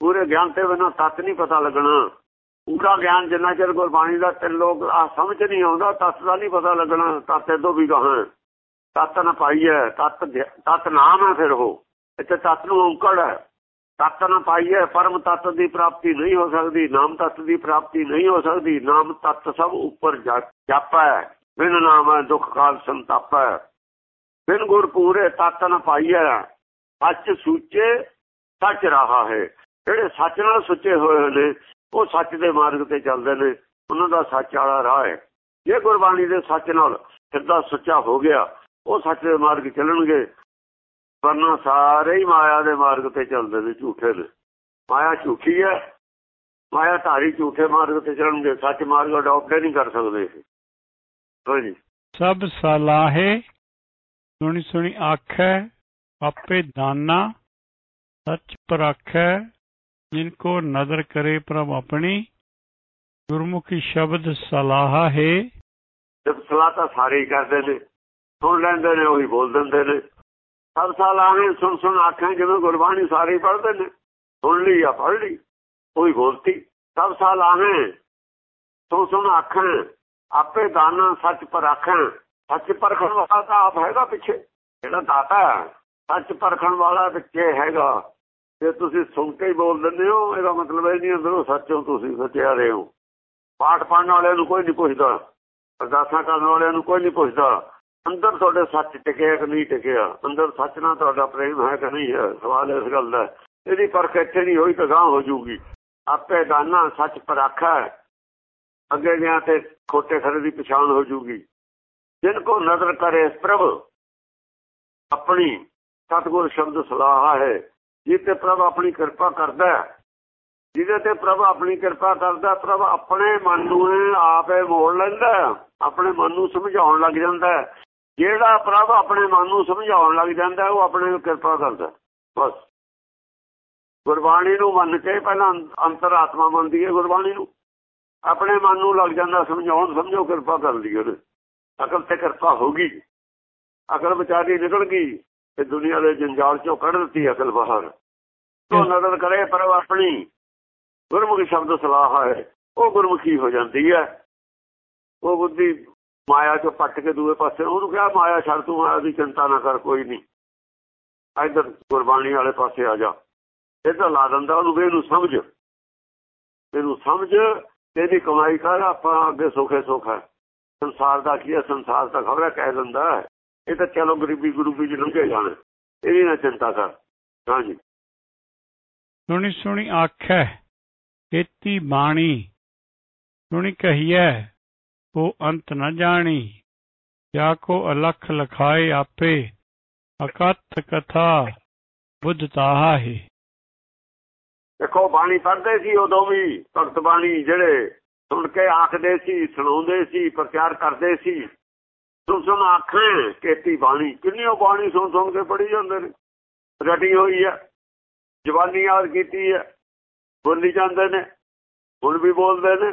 ਪੂਰੇ ਗਿਆਨ ਤੇ ਬਿਨਾਂ ਤੱਤ ਨਹੀਂ ਪਤਾ ਲੱਗਣਾ। ਪੂਰਾ ਗਿਆਨ ਜਿੰਨਾ ਚਿਰ ਗੁਰਬਾਣੀ ਦਾ ਤੇ ਲੋਕ ਆ ਸਮਝ ਨਹੀਂ ਆਉਂਦਾ, ਤੱਤ ਦਾ ਨਹੀਂ ਪਤਾ ਲੱਗਣਾ। ਤੱਤ ਤੋਂ ਵੀ ਗਾਹਾਂ ਤਤ ਨਾ ਪਾਈਐ ਤਤ ਤਤ ਨਾਮ ਹੈ ਫਿਰ ਉਹ। ਇੱਥੇ ਤਤ ਨੂੰ ਔਂਕੜ ਹੈ। ਤਤ ਨਾ ਪਾਈਐ ਪਰਮ ਤਤ ਦੀ ਪ੍ਰਾਪਤੀ ਨਹੀਂ ਹੋ ਸਕਦੀ, ਨਾਮ ਤਤ ਦੀ ਪ੍ਰਾਪਤੀ ਨਹੀਂ ਹੋ ਸਕਦੀ। ਨਾਮ ਤਤ ਸਭ ਉੱਪਰ ਜਾਪਾ ਹੈ। ਬਿਨ ਨਾਮ ਹੈ, ਦੁੱਖ ਕਾਲ ਸੰਤਾਪਾ ਬਿਨ ਗੁਰ ਪੂਰੇ ਤਤ ਨਾ ਪਾਈਐ ਸੱਚ ਸੂਚੇ ਸੱਚ ਰਹਾ ਹੈ। ਜਿਹੜੇ ਸੱਚ ਨਾਲ ਸੁੱਚੇ ਹੋਏ ਨੇ, ਉਹ ਸੱਚ ਦੇ ਮਾਰਗ ਤੇ ਚੱਲਦੇ ਨੇ। ਉਹਨਾਂ ਦਾ ਸੱਚ ਵਾਲਾ ਰਾਹ ਹੈ। ਜੇ ਗੁਰਬਾਣੀ ਦੇ ਸੱਚ ਨਾਲ ਸਿੱਧਾ ਸੁੱਚਾ ਹੋ ਗਿਆ, ਉਹ ਸੱਚ ਦੇ ਮਾਰਗ ਚੱਲਣਗੇ। ਪਰਨਾ ਸਾਰੇ ਹੀ ਮਾਇਆ ਦੇ ਮਾਰਗ ਤੇ ਚੱਲਦੇ ਨੇ, ਝੂਠੇ ਨੇ। ਮਾਇਆ ਝੂਠੀ ਹੈ। ਮਾਇਆ ਧਾਰੀ ਝੂਠੇ ਮਾਰਗ ਤੇ ਚੱਲਣਗੇ। ਸੱਚ ਮਾਰਗ ਅਡਾਪਟ ਨਹੀਂ ਕਰ ਸਕਦੇ ਹਾਂਜੀ ਸਭ ਸਲਾਹੇ ਸੁਣੀ ਸੁਣੀ ਆਖੈ ਆਪੇ ਦਾਨਾ ਸੱਚ ਪਰਾਖੈ, ਜਿਨ ਕੋ ਨਜ਼ਰ ਕਰੇ ਪ੍ਰਭ ਆਪਣੀ। ਗੁਰਮੁਖੀ ਸ਼ਬਦ ਸਲਾਹ ਹੈ। ਜਦ ਸਲਾਹ ਤਾਂ ਸਾਰੇ ਹੀ ਕਰਦੇ ਨੇ, ਸੁਣ ਲੈਂਦੇ ਨੇ, ਉਹੀ ਬੋਲ ਦਿੰਦੇ ਨੇ। ਸਭ ਸਲਾਹੇ ਸੁਣ ਸੁਣ ਆਖਾਂ ਜਿਵੇਂ ਗੁਰਬਾਣੀ ਸਾਰੇ ਪੜ੍ਹਦੇ ਨੇ। ਸੁਣ ਲਈ ਆ, ਪੜ੍ਹ ਲਈ, ਉਹੀ ਬੋਲਤੀ। ਸਭ ਸਲਾਹੇ ਸੁਣ ਸੁਣ ਆਖਾਂ, ਆਪੇ ਦਾਨਾ ਸੱਚ ਪਰਾਖਾਂ। ਸੱਚ ਪਰਖਣ ਵਾਲਾ ਤਾਂ ਆਪ ਹੈਗਾ ਪਿੱਛੇ, ਜਿਹੜਾ ਦਾਤਾ ਸੱਚ ਪਰਖਣ ਵਾਲਾ ਪਿੱਛੇ ਹੈਗਾ। ਤੇ ਤੁਸੀਂ ਸੁਣ ਕੇ ਹੀ ਬੋਲ ਦਿੰਦੇ ਹੋ, ਇਹਦਾ ਮਤਲਬ ਇਹ ਨਹੀਂ ਅੰਦਰੋਂ ਸੱਚੋਂ ਤੁਸੀਂ ਸੱਚਿਆ ਹੋ। ਪਾਠ ਪੜਨ ਵਾਲਿਆਂ ਨੂੰ ਕੋਈ ਨਹੀਂ ਪੁੱਛਦਾ। ਅਰਦਾਸਾਂ ਕਰਨ ਵਾਲਿਆਂ ਨੂੰ ਕੋਈ ਨਹੀਂ ਪੁੱਛਦਾ। ਅੰਦਰ ਤੁਹਾਡੇ ਸੱਚ ਟਿਕਿਆ ਕਿ ਨਹੀਂ ਟਿਕਿਆ? ਅੰਦਰ ਸੱਚ ਨਾਲ ਤੁਹਾਡਾ ਪ੍ਰੇਮ ਹੈ ਕਿ ਨਹੀਂ ਹੈ? ਸਵਾਲ ਇਸ ਗੱਲ ਦਾ ਇਹਦੀ ਪਰਖ ਇੱਥੇ ਨਹੀਂ ਹੋਈ ਤਾਂ ਗਾਂ ਹੋ ਜੂਗੀ ਆਪੇ ਦਾਨਾ ਸੱਚ ਪਰਾਖਾ ਅੱਗੇ ਗਿਆ ਤੇ ਖੋਟੇ ਖਰੇ ਦੀ ਪਛਾਣ ਹੋ ਜੂਗੀ ਜਿਨ ਕੋ ਨਜ਼ਰ ਕਰੇ ਪ੍ਰਭ, ਆਪਣੀ ਸਤਗੁਰ ਸ਼ਬਦ ਸਲਾਹ ਹੈ ਜਿੱਤੇ ਪ੍ਰਭ ਆਪਣੀ ਕਿਰਪਾ ਕਰਦਾ ਜਿਹਦੇ ਤੇ ਪ੍ਰਭ ਆਪਣੀ ਕਿਰਪਾ ਕਰਦਾ, ਪ੍ਰਭ ਆਪਣੇ ਮਨ ਨੂੰ ਆਪੇ ਮੋੜ ਲੈਂਦਾ ਆਪਣੇ ਮਨ ਨੂੰ ਸਮਝਾਉਣ ਲੱਗ ਜਾਂਦਾ ਜਿਹੜਾ ਪ੍ਰਭ ਆਪਣੇ ਮਨ ਨੂੰ ਸਮਝਾਉਣ ਲੱਗ ਜਾਂਦਾ ਉਹ ਆਪਣੇ ਨੂੰ ਕਿਰਪਾ ਕਰਦਾ ਬਸ। ਗੁਰਬਾਣੀ ਨੂੰ ਮੰਨ ਕੇ ਪਹਿਲਾਂ ਅੰਤਰਾਤਮਾ ਮੰਨਦੀ ਹੈ ਗੁਰਬਾਣੀ ਨੂੰ। ਆਪਣੇ ਮਨ ਨੂੰ ਲੱਗ ਜਾਂਦਾ ਸਮਝਾਉਣ, ਸਮਝੋ ਕਿਰਪਾ ਕਰ ਲਈ ਉਹਨੇ। ਅਕਲ ਤੇ ਕਿਰਪਾ ਹੋਗੀ ਅਕਲ ਵਿਚਾਰੀ ਨਿਕਲ ਗਈ। ਤੇ ਦੁਨੀਆ ਦੇ ਜੰਜਾਲ ਚੋਂ ਕੱਢ ਦਿੱਤੀ ਅਕਲ ਬਾਹਰ। ਤੋਂ ਨਜ਼ਰ ਕਰੇ ਪਰ ਆਪਣੀ ਗੁਰਮੁਖੀ ਸ਼ਬਦ ਸਲਾਹ ਹੈ। ਉਹ ਗੁਰਮੁਖੀ ਹੋ ਜਾਂਦੀ ਹੈ। ਉਹ ਬੁੱਧੀ ਮਾਇਆ ਚੋਂ ਪੱਟ ਕੇ ਦੂਏ ਪਾਸੇ ਉਹਨੂੰ ਕਿਹਾ ਮਾਇਆ ਛੱਡ ਤੂੰ ਮਾਇਆ ਦੀ ਚਿੰਤਾ ਨਾ ਕਰ ਕੋਈ ਨਹੀਂ। ਇਧਰ ਗੁਰਬਾਣੀ ਵਾਲੇ ਪਾਸੇ ਆ ਜਾ। ਇੱਧਰ ਲਾ ਦਿੰਦਾ ਉਹਨੂੰ ਇਹਨੂੰ ਸਮਝ। ਇਹਨੂੰ ਸਮਝ ਤੇਰੀ ਕਮਾਈ ਕਰ ਆਪਾਂ ਅੱਗੇ ਸੁਖੇ ਸੁਖ ਸੰਸਾਰ ਦਾ ਕੀ ਹੈ? ਸੰਸਾਰ ਤਾਂ ਖਬਰ ਕਹਿ ਦਿੰਦਾ ਇਹ ਤਾਂ ਚਲੋ ਗਰੀਬੀ ਗਰੂਬੀ ਚ ਲੰਘੇ ਜਾਣ। ਇਹਦੀ ਨਾ ਚਿੰਤਾ ਕਰ। ਹਾਂਜੀ। ਸੁਣੀ ਸੁਣੀ ਆਖੈ ਕੀਤੀ ਬਾਣੀ। ਸੁਣੀ ਕਹੀਐ ਉਹ ਅੰਤ ਨ ਜਾਣੀ। ਜਾ ਕੋ ਅਲਖ ਲਖਾਏ ਆਪੇ ਅਕਥ ਕਥਾ ਬੁੱਧ ਤਾਹਾ ਹੈ ਦੇਖੋ ਬਾਣੀ ਪੜ੍ਹਦੇ ਸੀ ਉਦੋਂ ਵੀ ਭਗਤ ਬਾਣੀ ਜਿਹੜੇ ਸੁਣ ਕੇ ਆਖਦੇ ਸੀ ਸੁਣਾਉਂਦੇ ਸੀ ਪ੍ਰਚਾਰ ਕਰਦੇ ਸੀ। ਸੁਣ ਸੁਣ ਆਖੇ, ਕੀਤੀ ਬਾਣੀ ਕਿੰਨੀ ਬਾਣੀ ਸੁਣ ਸੁਣ ਕੇ ਪੜੀ ਜਾਂਦੇ ਨੇ? ਰਟੀ ਹੋਈ ਹੈ ਜਵਾਨੀ ਯਾਦ ਕੀਤੀ ਹੈ ਬੋਲੀ ਜਾਂਦੇ ਨੇ, ਹੁਣ ਵੀ ਬੋਲਦੇ ਨੇ।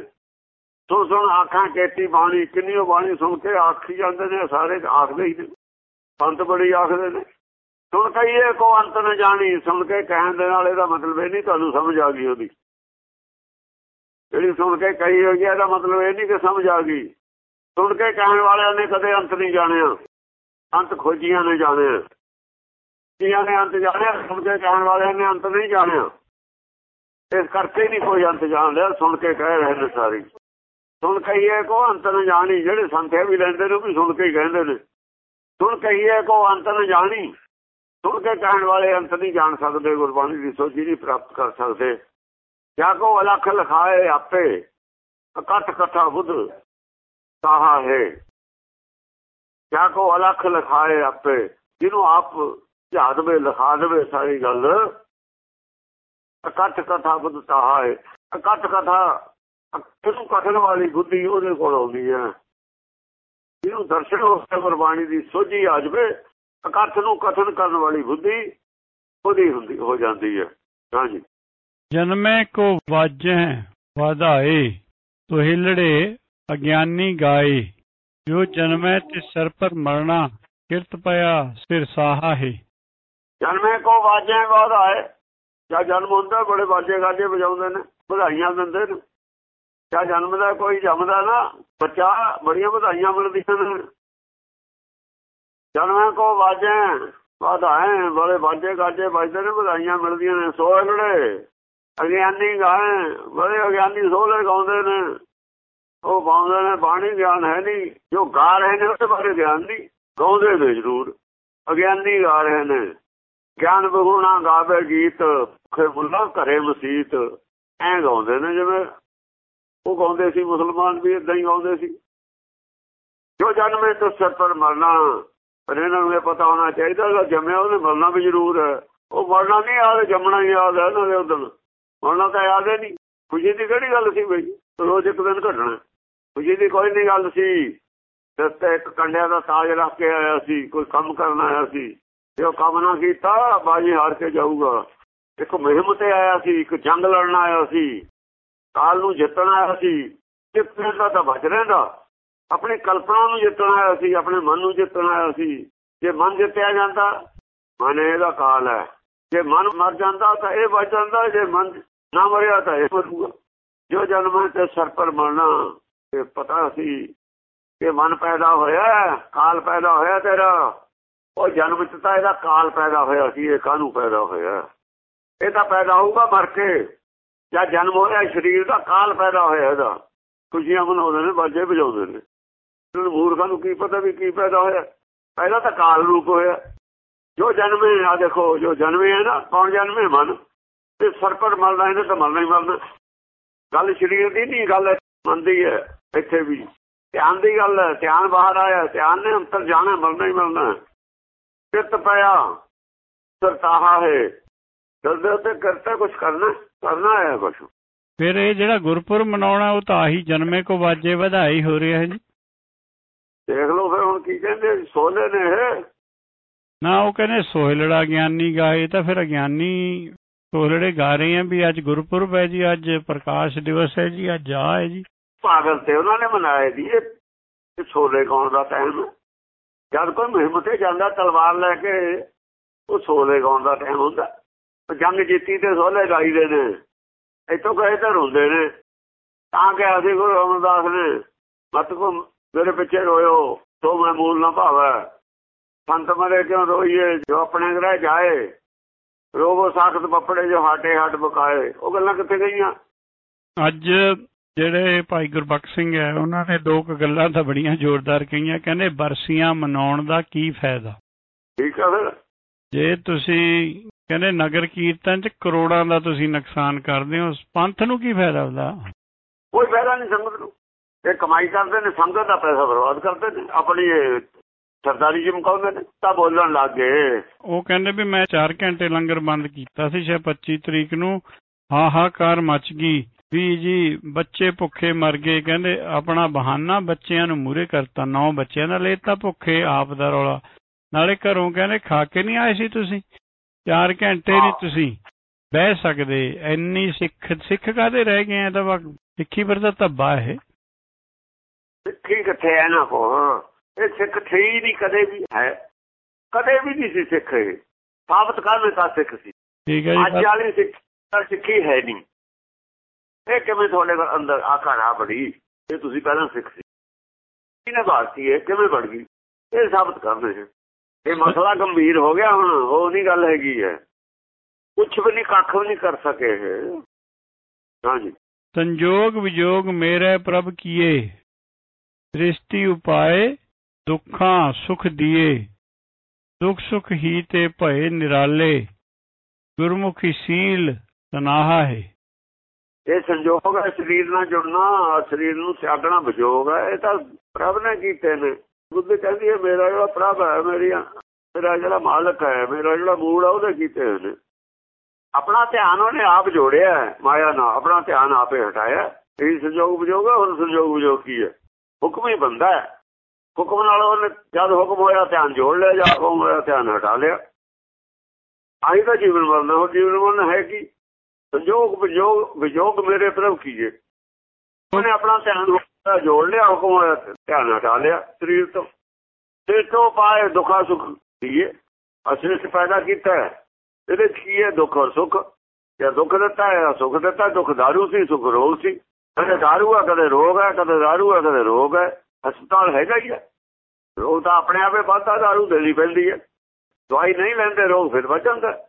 ਸੁਣ ਸੁਣ ਆਖਾਂ, ਕੀਤੀ ਬਾਣੀ ਕਿੰਨੀ ਬਾਣੀ ਸੁਣ ਕੇ ਆਖੀ ਜਾਂਦੇ ਨੇ, ਸਾਰੇ ਆਖਦੇ ਹੀ ਨੇ। ਸੰਤ ਬੜੀ ਆਖਦੇ ਨੇ। ਸੁਣ ਕਹੀਏ ਕੋ ਅੰਤ ਨ ਜਾਣੀ, ਸੁਣ ਕੇ ਕਹਿਣ ਦੇ ਨਾਲ ਇਹਦਾ ਮਤਲਬ ਇਹ ਨਹੀਂ ਤੁਹਾਨੂੰ ਸਮਝ ਆ ਗਈ ਉਹਦੀ। ਜਿਹੜੀ ਸੁਣ ਕੇ ਕਹੀ ਹੋਈ ਇਹਦਾ ਮਤਲਬ ਇਹ ਨਹੀਂ ਕਿ ਸਮਝ ਆ ਗਈ। ਸੁਣ ਕੇ ਕਹਿਣ ਵਾਲਿਆਂ ਨੇ ਕਦੇ ਅੰਤ ਨਹੀਂ ਜਾਣਿਆ। ਅੰਤ ਖੋਜੀਆਂ ਨੇ ਜਾਣਿਆ ਜੀਆਂ ਨੇ ਅੰਤ ਜਾਣਿਆ, ਸੁਣ ਕੇ ਕਹਿਣ ਵਾਲਿਆਂ ਨੇ ਅੰਤ ਨਹੀਂ ਜਾਣਿਆ। ਇਸ ਕਰਕੇ ਨਹੀਂ ਕੋਈ ਅੰਤ ਜਾਣ ਲਿਆ, ਸੁਣ ਕੇ ਕਹਿ ਰਹੇ ਨੇ ਸਾਰੀ। ਸੁਣ ਕਹੀਏ ਕੋ ਅੰਤ ਨ ਜਾਣੀ, ਜਿਹੜੇ ਸੰਥੇ ਵੀ ਲੈਂਦੇ ਨੇ ਉਹ ਵੀ ਸੁਣ ਕੇ ਹੀ ਕਹਿੰਦੇ ਨੇ। ਸੁਣ ਕਹੀਏ ਕੋ ਅੰਤ ਨ ਜਾਣੀ। ਸੁਣ ਕੇ ਕਹਿਣ ਵਾਲੇ ਅੰਤ ਨਹੀਂ ਜਾਣ ਸਕਦੇ, ਗੁਰਬਾਣੀ ਦੀ ਸੋਝੀ ਨਹੀਂ ਪ੍ਰਾਪਤ ਕਰ ਸਕਦੇ। ਜਾਂ ਕੋ ਅਲਖ ਲਖਾਏ ਆਪੇ, ਇਕੱਠ ਕਥਾ ਬੁੱਧ ਸਾਹਾ ਹੈ ਜਾਂ ਕੋ ਅਲਖ ਲਖਾਏ ਆਪੇ ਜਿਹਨੂੰ ਆਪ ਝਾੜ ਦੇ ਦੇਵੇ ਸਾਰੀ ਗੱਲ ਇਕੱਠ ਕਥਾ ਬੁੱਧ ਸਾਹਾ ਹੈ ਇਕੱਠ ਕਥਾ ਇਹਨੂੰ ਕਥਨ ਵਾਲੀ ਬੁੱਧੀ ਉਹਦੇ ਕੋਲ ਆਉਂਦੀ ਹੈ ਇਹਨੂੰ ਦਰਸ਼ਨ ਹੋ ਗੁਰਬਾਣੀ ਦੀ ਸੋਝੀ ਆ ਜਵੇ ਇਕੱਠ ਨੂੰ ਕਥਨ ਕਰਨ ਵਾਲੀ ਬੁੱਧੀ ਉਹਦੀ ਹੁੰਦੀ ਹੋ ਜਾਂਦੀ ਹੈ ਹਾਂਜੀ ਜਨਮੇ ਕੋ ਵਾਜੈ ਵਧਾਏ ਤੋਹਿਲੜੇ ਅਗਿਆਨੀ ਗਾਏ, ਜੋ ਜਨਮੈ ਤੇ ਸਰ ਪਰ ਮਰਣਾ ਕਿਰਤ ਪਿਆ ਸਿਰ ਸਾਹਾ ਹੈ। ਜਨਮੇ ਕੋ ਵਾਜੈ ਵਧਾਏ ਜਾਂ ਜਨਮ ਹੁੰਦਾ ਬੜੇ ਵਾਜੇ ਗਾਜੇ ਵਜਾਉਂਦੇ ਨੇ, ਵਧਾਈਆਂ ਦਿੰਦੇ ਨੇ। ਜਾਂ ਜਨਮ ਦਾ ਕੋਈ ਜੰਮਦਾ ਨਾ, ਬੱਚਾ ਬੜੀਆਂ ਵਧਾਈਆਂ ਮਿਲਦੀਆਂ ਨੇ। ਜਨਮਾਂ ਕੋ ਵਾਜੇ ਵਧਾਏ ਬੜੇ ਵਾਜੇ ਗਾਜੇ ਵੱਜਦੇ ਨੇ, ਵਧਾਈਆਂ ਮਿਲਦੀਆਂ ਨੇ। ਸੋਹਣੇ ਅਗਿਆਨੀ ਗਾਏ, ਬੜੇ ਅਗਿਆਨੀ ਸੋਹਲੇ ਗਾਉਂਦੇ ਨੇ। ਉਹ ਗਾਉਂਦੇ ਨੇ, ਬਾਣੀ ਗਿਆਨ ਹੈ ਨਹੀਂ। ਜੋ ਗਾ ਰਹੇ ਨੇ, ਉਹਦੇ ਬਾਰੇ ਗਿਆਨ ਨਹੀਂ। ਗਾਉਂਦੇ ਨੇ ਜ਼ਰੂਰ। ਅਗਿਆਨੀ ਗਾ ਰਹੇ ਨੇ। ਗਿਆਨ ਬਹੂਣਾ ਗਾਵੇ ਗੀਤ। ਖੇ ਬੁੱਲਾ ਘਰੇ ਮਸੀਤ। ਐਂ ਗਾਉਂਦੇ ਨੇ ਜਿਵੇਂ। ਉਹ ਗਾਉਂਦੇ ਸੀ, ਮੁਸਲਮਾਨ ਵੀ ਇਦਾਂ ਹੀ ਗਾਉਂਦੇ ਸੀ। ਜੋ ਜਨਮੇ ਤੋਂ ਸਿਰ ਪਰ ਮਰਨਾ, ਪਰ ਇਹਨਾਂ ਨੂੰ ਇਹ ਪਤਾ ਹੋਣਾ ਚਾਹੀਦਾ ਕਿ ਜੰਮਿਆ ਉਹਨੇ ਮਰਨਾ ਵੀ ਜ਼ਰੂਰ ਹੈ। ਉਹ ਮਰਨਾ ਨਹੀਂ ਯਾਦ, ਜੰਮਣਾ ਯਾਦ ਹੈ ਇਹਨਾਂ ਦੇ ਉਦੋਂ ਮਰਨਾ ਤਾਂ ਯਾਦ ਹੈ ਨਹੀਂ। ਖੁਸ਼ੀ ਦੀ ਕਿਹੜੀ ਗੱਲ ਸੀ ਬਈ? ਰੋਜ਼ ਇੱਕ ਦਿਨ ਘਟਣਾ। ਖੁਸ਼ੀ ਦੀ ਕੋਈ ਨਹੀਂ ਗੱਲ ਸੀ। ਤੇ ਇੱਕ ਕੰਡਿਆਂ ਦਾ ਤਾਜ ਰੱਖ ਕੇ ਆਇਆ ਸੀ, ਕੋਈ ਕੰਮ ਕਰਨ ਆਇਆ ਸੀ। ਜੇ ਉਹ ਕੰਮ ਨਾ ਕੀਤਾ, ਬਾਜੀ ਹਾਰ ਕੇ ਜਾਊਗਾ। ਇੱਕ ਮੁਹਿੰਮ ਤੇ ਆਇਆ ਸੀ, ਇੱਕ ਜੰਗ ਲੜਨ ਆਇਆ ਸੀ। ਕਾਲ ਨੂੰ ਜਿੱਤਣ ਆਇਆ ਸੀ। ਜਿੱਤਣ ਦਾ ਤਾਂ ਬਚ ਰਹਿੰਦਾ। ਆਪਣੀ ਕਲਪਨਾ ਨੂੰ ਜਿੱਤਣ ਆਇਆ ਸੀ, ਆਪਣੇ ਮਨ ਨੂੰ ਜਿੱਤਣ ਆਇਆ ਸੀ। ਜੇ ਮਨ ਜਿੱਤਿਆ ਜਾਂਦਾ, ਮਨ ਇਹਦਾ ਕਾਲ ਹੈ। ਜੇ ਮਨ ਮਰ ਜਾਂਦਾ, ਤਾਂ ਇਹ ਬਚ ਜਾਂਦਾ। ਜੇ ਮਨ ਨਾ ਮਰਿਆ, ਤਾਂ ਇਹ ਮਰੂਗਾ। ਜੋ ਜਨਮ ਤੇ ਸਰ ਪਰ ਮਰਨਾ। ਤੇ ਪਤਾ ਸੀ ਕਿ ਮਨ ਪੈਦਾ ਹੋਇਆ, ਕਾਲ ਪੈਦਾ ਹੋਇਆ ਤੇਰਾ। ਉਹ ਜਨਮ ਚ ਤਾਂ ਇਹਦਾ ਕਾਲ ਪੈਦਾ ਹੋਇਆ ਸੀ, ਇਹ ਕਾਹਨੂੰ ਪੈਦਾ ਹੋਇਆ? ਇਹ ਤਾਂ ਪੈਦਾ ਹੋਊਗਾ ਮਰ ਕੇ। ਜਾਂ ਜਨਮ ਹੋਇਆ, ਸਰੀਰ ਦਾ ਕਾਲ ਪੈਦਾ ਹੋਇਆ ਇਹਦਾ। ਖੁਸ਼ੀਆਂ ਮਨਾਉਂਦੇ ਨੇ ਬਾਜੇ ਵਜਾਉਂਦੇ ਨੇ। ਇਹਨਾਂ ਮੂਰਖਾਂ ਨੂੰ ਕੀ ਪਤਾ ਵੀ ਕੀ ਪੈਦਾ ਹੋਇਆ? ਪਹਿਲਾਂ ਤਾਂ ਕਾਲ ਰੂਪ ਹੋਇਆ। ਜੋ ਜਨਮੇ, ਆ ਦੇਖੋ, ਜੋ ਜਨਮੇ ਹੈ ਨਾ, ਕੌਣ ਜਨਮੇ? ਮਨ। ਤੇ ਸਰਪਟ ਮਰਨਾ ਇਹਨੇ ਤਾਂ ਮਰਨਾ ਹੀ ਮਰਨਾ। ਗੱਲ ਸਰੀਰ ਦੀ ਨਹੀਂ, ਗੱਲ ਮੰਨਦੀ ਹੈ। ਇੱਥੇ ਵੀ। ਧਿਆਨ ਦੀ ਗੱਲ ਹੈ ਧਿਆਨ ਬਾਹਰ ਆਇਆ ਧਿਆਨ ਨੇ ਅੰਤਰ ਜਾਣਾ ਮਰਨਾ ਹੀ ਮਰਨਾ ਚਿੱਤ ਪਿਆ ਸਰਤਾਹਾ ਹੈ। ਜਦ ਤੇ ਕਰਤਾ ਕੁਝ ਕਰਨਾ ਕਰਨਾ ਹੈ ਕੁਝ ਫਿਰ ਇਹ ਜਿਹੜਾ ਗੁਰਪੁਰਬ ਮਨਾਉਣਾ ਉਹ ਤਾਂ ਆਹੀ ਜਨਮੇ ਕੋ ਵਾਜੇ ਵਧਾਈ ਹੋ ਰਿਹਾ ਹੈ ਜੀ। ਦੇਖ ਲਓ ਫਿਰ ਹੁਣ ਕੀ ਕਹਿੰਦੇ ਸੋਲੇ ਨੇ ਨਾ ਉਹ ਕਹਿੰਦੇ ਸੋਹਲੜਾ ਗਿਆਨੀ ਗਾਏ ਤਾਂ ਫਿਰ ਅਗਿਆਨੀ ਸੋਹਲੜੇ ਗਾ ਰਹੇ ਆ ਵੀ ਅੱਜ ਗੁਰਪੁਰਬ ਹੈ ਜੀ ਅੱਜ ਪ੍ਰਕਾਸ਼ ਦਿਵਸ ਹੈ ਜੀ ਅੱਜ ਆ ਹੈ ਜੀ। ਪਾਗਲ ਤੇ ਉਹਨਾਂ ਨੇ ਮਨਾਏ ਦੀ ਇਹ ਸੋਲੇ ਗਾਉਣ ਦਾ ਟਾਈਮ ਜਦ ਕੋਈ ਮੁਹਿੰਮ ਤੇ ਜਾਂਦਾ, ਤਲਵਾਰ ਲੈ ਕੇ ਉਹ ਸੋਲੇ ਗਾਉਣ ਦਾ ਟਾਈਮ ਹੁੰਦਾ? ਜੰਗ ਜਿੱਤੀ ਤੇ ਸੋਲੇ ਗਾਈਦੇ ਨੇ। ਇੱਥੋਂ ਕਹੇ ਤਾਂ ਰੋਂਦੇ ਨੇ। ਤਾਂ ਕਿ ਅਸੀਂ ਗੁਰੂ ਅਮਰਦਾਸ ਨੇ, ਮਤ ਕੋ ਮੇਰੇ ਪਿੱਛੇ ਰੋਇਓ, ਤੋ ਮੈਂ ਮੂਲ ਨਾ ਭਾਵੈ। ਸੰਤ ਮਰੇ ਕਿਉਂ ਰੋਈਏ, ਜੋ ਆਪਣੇ ਗ੍ਰਹਿ ਜਾਏ? ਰੋਵੋ ਸਾਖਤ ਪਪੜੇ ਜੋ ਹਾਟੇ ਹਟ ਬਕਾਏ। ਉਹ ਗੱਲਾਂ ਕਿੱਥੇ ਗਈਆਂ? ਅੱਜ ਜਿਹੜੇ ਭਾਈ ਗੁਰਬਖਸ਼ ਸਿੰਘ ਹੈ ਉਹਨਾਂ ਨੇ ਦੋ ਕੁ ਗੱਲਾਂ ਤਾਂ ਬੜੀਆਂ ਜ਼ੋਰਦਾਰ ਕਹੀਆਂ। ਕਹਿੰਦੇ ਬਰਸੀਆਂ ਮਨਾਉਣ ਦਾ ਕੀ ਫਾਇਦਾ? ਠੀਕ ਆ ਫਿਰ। ਜੇ ਤੁਸੀਂ ਕਹਿੰਦੇ ਨਗਰ ਕੀਰਤਨ ਚ ਕਰੋੜਾਂ ਦਾ ਤੁਸੀਂ ਨੁਕਸਾਨ ਕਰਦੇ ਹੋ ਪੰਥ ਨੂੰ ਕੀ ਫਾਇਦਾ ਉਹਦਾ? ਕੋਈ ਫਾਇਦਾ ਨਹੀਂ ਸੰਗਤ ਨੂੰ। ਇਹ ਕਮਾਈ ਕਰਦੇ ਨੇ ਸੰਗਤ ਦਾ ਪੈਸਾ ਬਰਬਾਦ ਕਰਦੇ ਨੇ ਆਪਣੀ ਸਰਦਾਰੀ ਜਿਮ ਕਹਿੰਦੇ ਨੇ ਤਾਂ ਬੋਲਣ ਲੱਗ ਗਏ। ਉਹ ਕਹਿੰਦੇ ਵੀ ਮੈਂ 4 ਘੰਟੇ ਲੰਗਰ ਬੰਦ ਕੀਤਾ ਸੀ ਸ਼ਾਇਦ 25 ਤਰੀਕ ਨੂੰ। ਹਾਹਾਕਾਰ ਮਚ ਗਈ। ਵੀ ਜੀ ਬੱਚੇ ਭੁੱਖੇ ਮਰ ਗਏ ਕਹਿੰਦੇ ਆਪਣਾ ਬਹਾਨਾ ਬੱਚਿਆਂ ਨੂੰ ਮੂਰੇ ਕਰਤਾ ਨੌ ਬੱਚਿਆਂ ਦਾ ਲੇਤਾ ਭੁੱਖੇ ਆਪ ਦਾ ਰੌਲਾ। ਨਾਲੇ ਘਰੋਂ ਕਹਿੰਦੇ ਖਾ ਕੇ ਨਹੀਂ ਆਏ ਸੀ ਤੁਸੀਂ? 4 ਘੰਟੇ ਨਹੀਂ ਤੁਸੀਂ ਬਹਿ ਸਕਦੇ ਇੰਨੀ ਸਿੱਖ ਸਿੱਖ ਕਾਦੇ ਰਹਿ ਗਏ ਆ ਤਾਂ ਸਿੱਖੀ ਪਰ ਤਾਂ ਧੱਬਾ ਇਹ। ਸਿੱਖੀ ਕਿੱਥੇ ਹੈ ਨਾ ਕੋ ਇਹ ਸਿੱਖ ਥੀ ਨਹੀਂ ਕਦੇ ਵੀ ਹੈ। ਕਦੇ ਵੀ ਨਹੀਂ ਸੀ ਸਿੱਖ ਇਹ। ਸਾਬਤ ਕਰਨੇ ਦਾ ਸਿੱਖ ਸੀ? ਠੀਕ ਹੈ ਅੱਜ ਜੀ ਵਾਲੀ ਸਿੱਖ ਸਿੱਖੀ ਹੈ ਨਹੀਂ। ਇਹ ਕਿਵੇਂ ਤੁਹਾਡੇ ਕੋਲ ਅੰਦਰ ਆਕਾਰ ਆ ਬੜੀ ਇਹ ਤੁਸੀਂ ਪਹਿਲਾਂ ਸਿੱਖ ਸੀ। ਇਹਨੇ ਭਾਰਤੀ ਹੈ? ਕਿਵੇਂ ਬਣ ਗਈ? ਇਹ ਸਾਬਤ ਕਰਨੇ ਹੈ ਇਹ ਮਸਲਾ ਗੰਭੀਰ ਹੋ ਗਿਆ ਹੁਣ, ਉਹ ਨਹੀਂ ਗੱਲ ਹੈਗੀ ਹੈ। ਕੁਝ ਵੀ ਨਹੀਂ, ਕੱਖ ਵੀ ਨਹੀਂ ਕਰ ਸਕੇ ਇਹ। ਹਾਂਜੀ। ਸੰਜੋਗ ਵਿਜੋਗ ਮੇਰੇ ਪ੍ਰਭ ਕੀਏ। ਸ੍ਰਿਸ਼ਟੀ ਉਪਾਏ, ਦੁੱਖਾਂ ਸੁਖ ਦੀਏ। ਦੁਖ ਸੁਖ ਹੀ ਤੇ ਭਏ ਨਿਰਾਲੇ। ਗੁਰਮੁਖੀ ਸੀਲ ਤਨਾਹਾ ਹੈ। ਇਹ ਸੰਜੋਗ ਹੈ ਸਰੀਰ ਨਾਲ ਜੁੜਨਾ, ਸਰੀਰ ਨੂੰ ਸਿਆਗਣਾ ਵਿਜੋਗ ਹੈ, ਇਹ ਤਾਂ ਪ੍ਰਭ ਨੇ ਕੀਤੇ ਨੇ। ਬੁੱਧ ਕਹਿੰਦੀ ਹੈ, ਮੇਰਾ ਜਿਹੜਾ ਪ੍ਰਭ ਹੈ ਮੇਰੀਆਂ ਮੇਰਾ ਜਿਹੜਾ ਮਾਲਕ ਹੈ, ਮੇਰਾ ਜਿਹੜਾ ਮੂਲ ਹੈ, ਉਹਦੇ ਕੀਤੇ ਹੋਏ ਨੇ। ਆਪਣਾ ਧਿਆਨ ਉਹਨੇ ਆਪ ਜੋੜਿਆ ਮਾਇਆ ਨਾਲ, ਆਪਣਾ ਧਿਆਨ ਆਪੇ ਹਟਾਇਆ ਇਹ ਸੰਜੋਗ ਵਿਜੋਗ ਹੈ, ਹੁਣ ਸੰਜੋਗ ਵਿਜੋਗ ਕੀ ਹੈ? ਹੁਕਮ ਹੀ ਬੰਦਾ ਹੈ। ਹੁਕਮ ਨਾਲ ਉਹਨੇ ਜਦ ਹੁਕਮ ਹੋਇਆ, ਧਿਆਨ ਜੋੜ ਲਿਆ, ਜਾਂ ਹੁਕਮ ਹੋਇਆ, ਧਿਆਨ ਹਟਾ ਲਿਆ। ਆਹੀ ਤਾਂ ਜੀਵਨ ਬਣਦਾ ਹੋ ਜੀਵਨ ਬਣਨਾ ਹੈ ਕੀ? ਸੰਜੋਗ ਵਿਜੋਗ ਵਿਜੋਗ ਮੇਰੇ ਪ੍ਰਭ ਕੀਏ ਉਹਨੇ ਆਪਣਾ ਧਿਆਨ ਜੋੜ ਲਿਆ, ਹੁਕਮ ਹੋਇਆ ਧਿਆਨ ਹਟਾ ਲਿਆ ਸਰੀਰ ਤੋਂ। ਤੇ ਤੋਂ ਪਾਏ ਦੁੱਖਾ ਸੁਖ ਦੀਏ ਅਸਲ ਵਿੱਚ ਪੈਦਾ ਕੀਤਾ ਇਹਦੇ ਕੀ ਹੈ ਦੁੱਖ ਔਰ ਸੁੱਖ? ਜੇ ਦੁੱਖ ਦਿੱਤਾ ਹੈ ਸੁੱਖ ਦਿੱਤਾ? ਦੁੱਖ ਦਾਰੂ ਸੀ, ਸੁੱਖ ਰੋਗ ਸੀ। ਕਦੇ ਦਾਰੂ ਆ, ਕਦੇ ਰੋਗ ਹੈ, ਕਦੇ ਦਾਰੂ ਆ, ਕਦੇ ਰੋਗ ਹੈ। ਹਸਪਤਾਲ ਹੈਗਾ ਹੀ ਹੈ। ਰੋਗ ਤਾਂ ਆਪਣੇ ਆਪੇ ਵੱਧਦਾ, ਦਾਰੂ ਦੇਣੀ ਪੈਂਦੀ ਹੈ। ਦਵਾਈ ਨਹੀਂ ਲੈਂਦੇ, ਰੋਗ ਫਿਰ ਵੱਧ ਜਾਂਦਾ।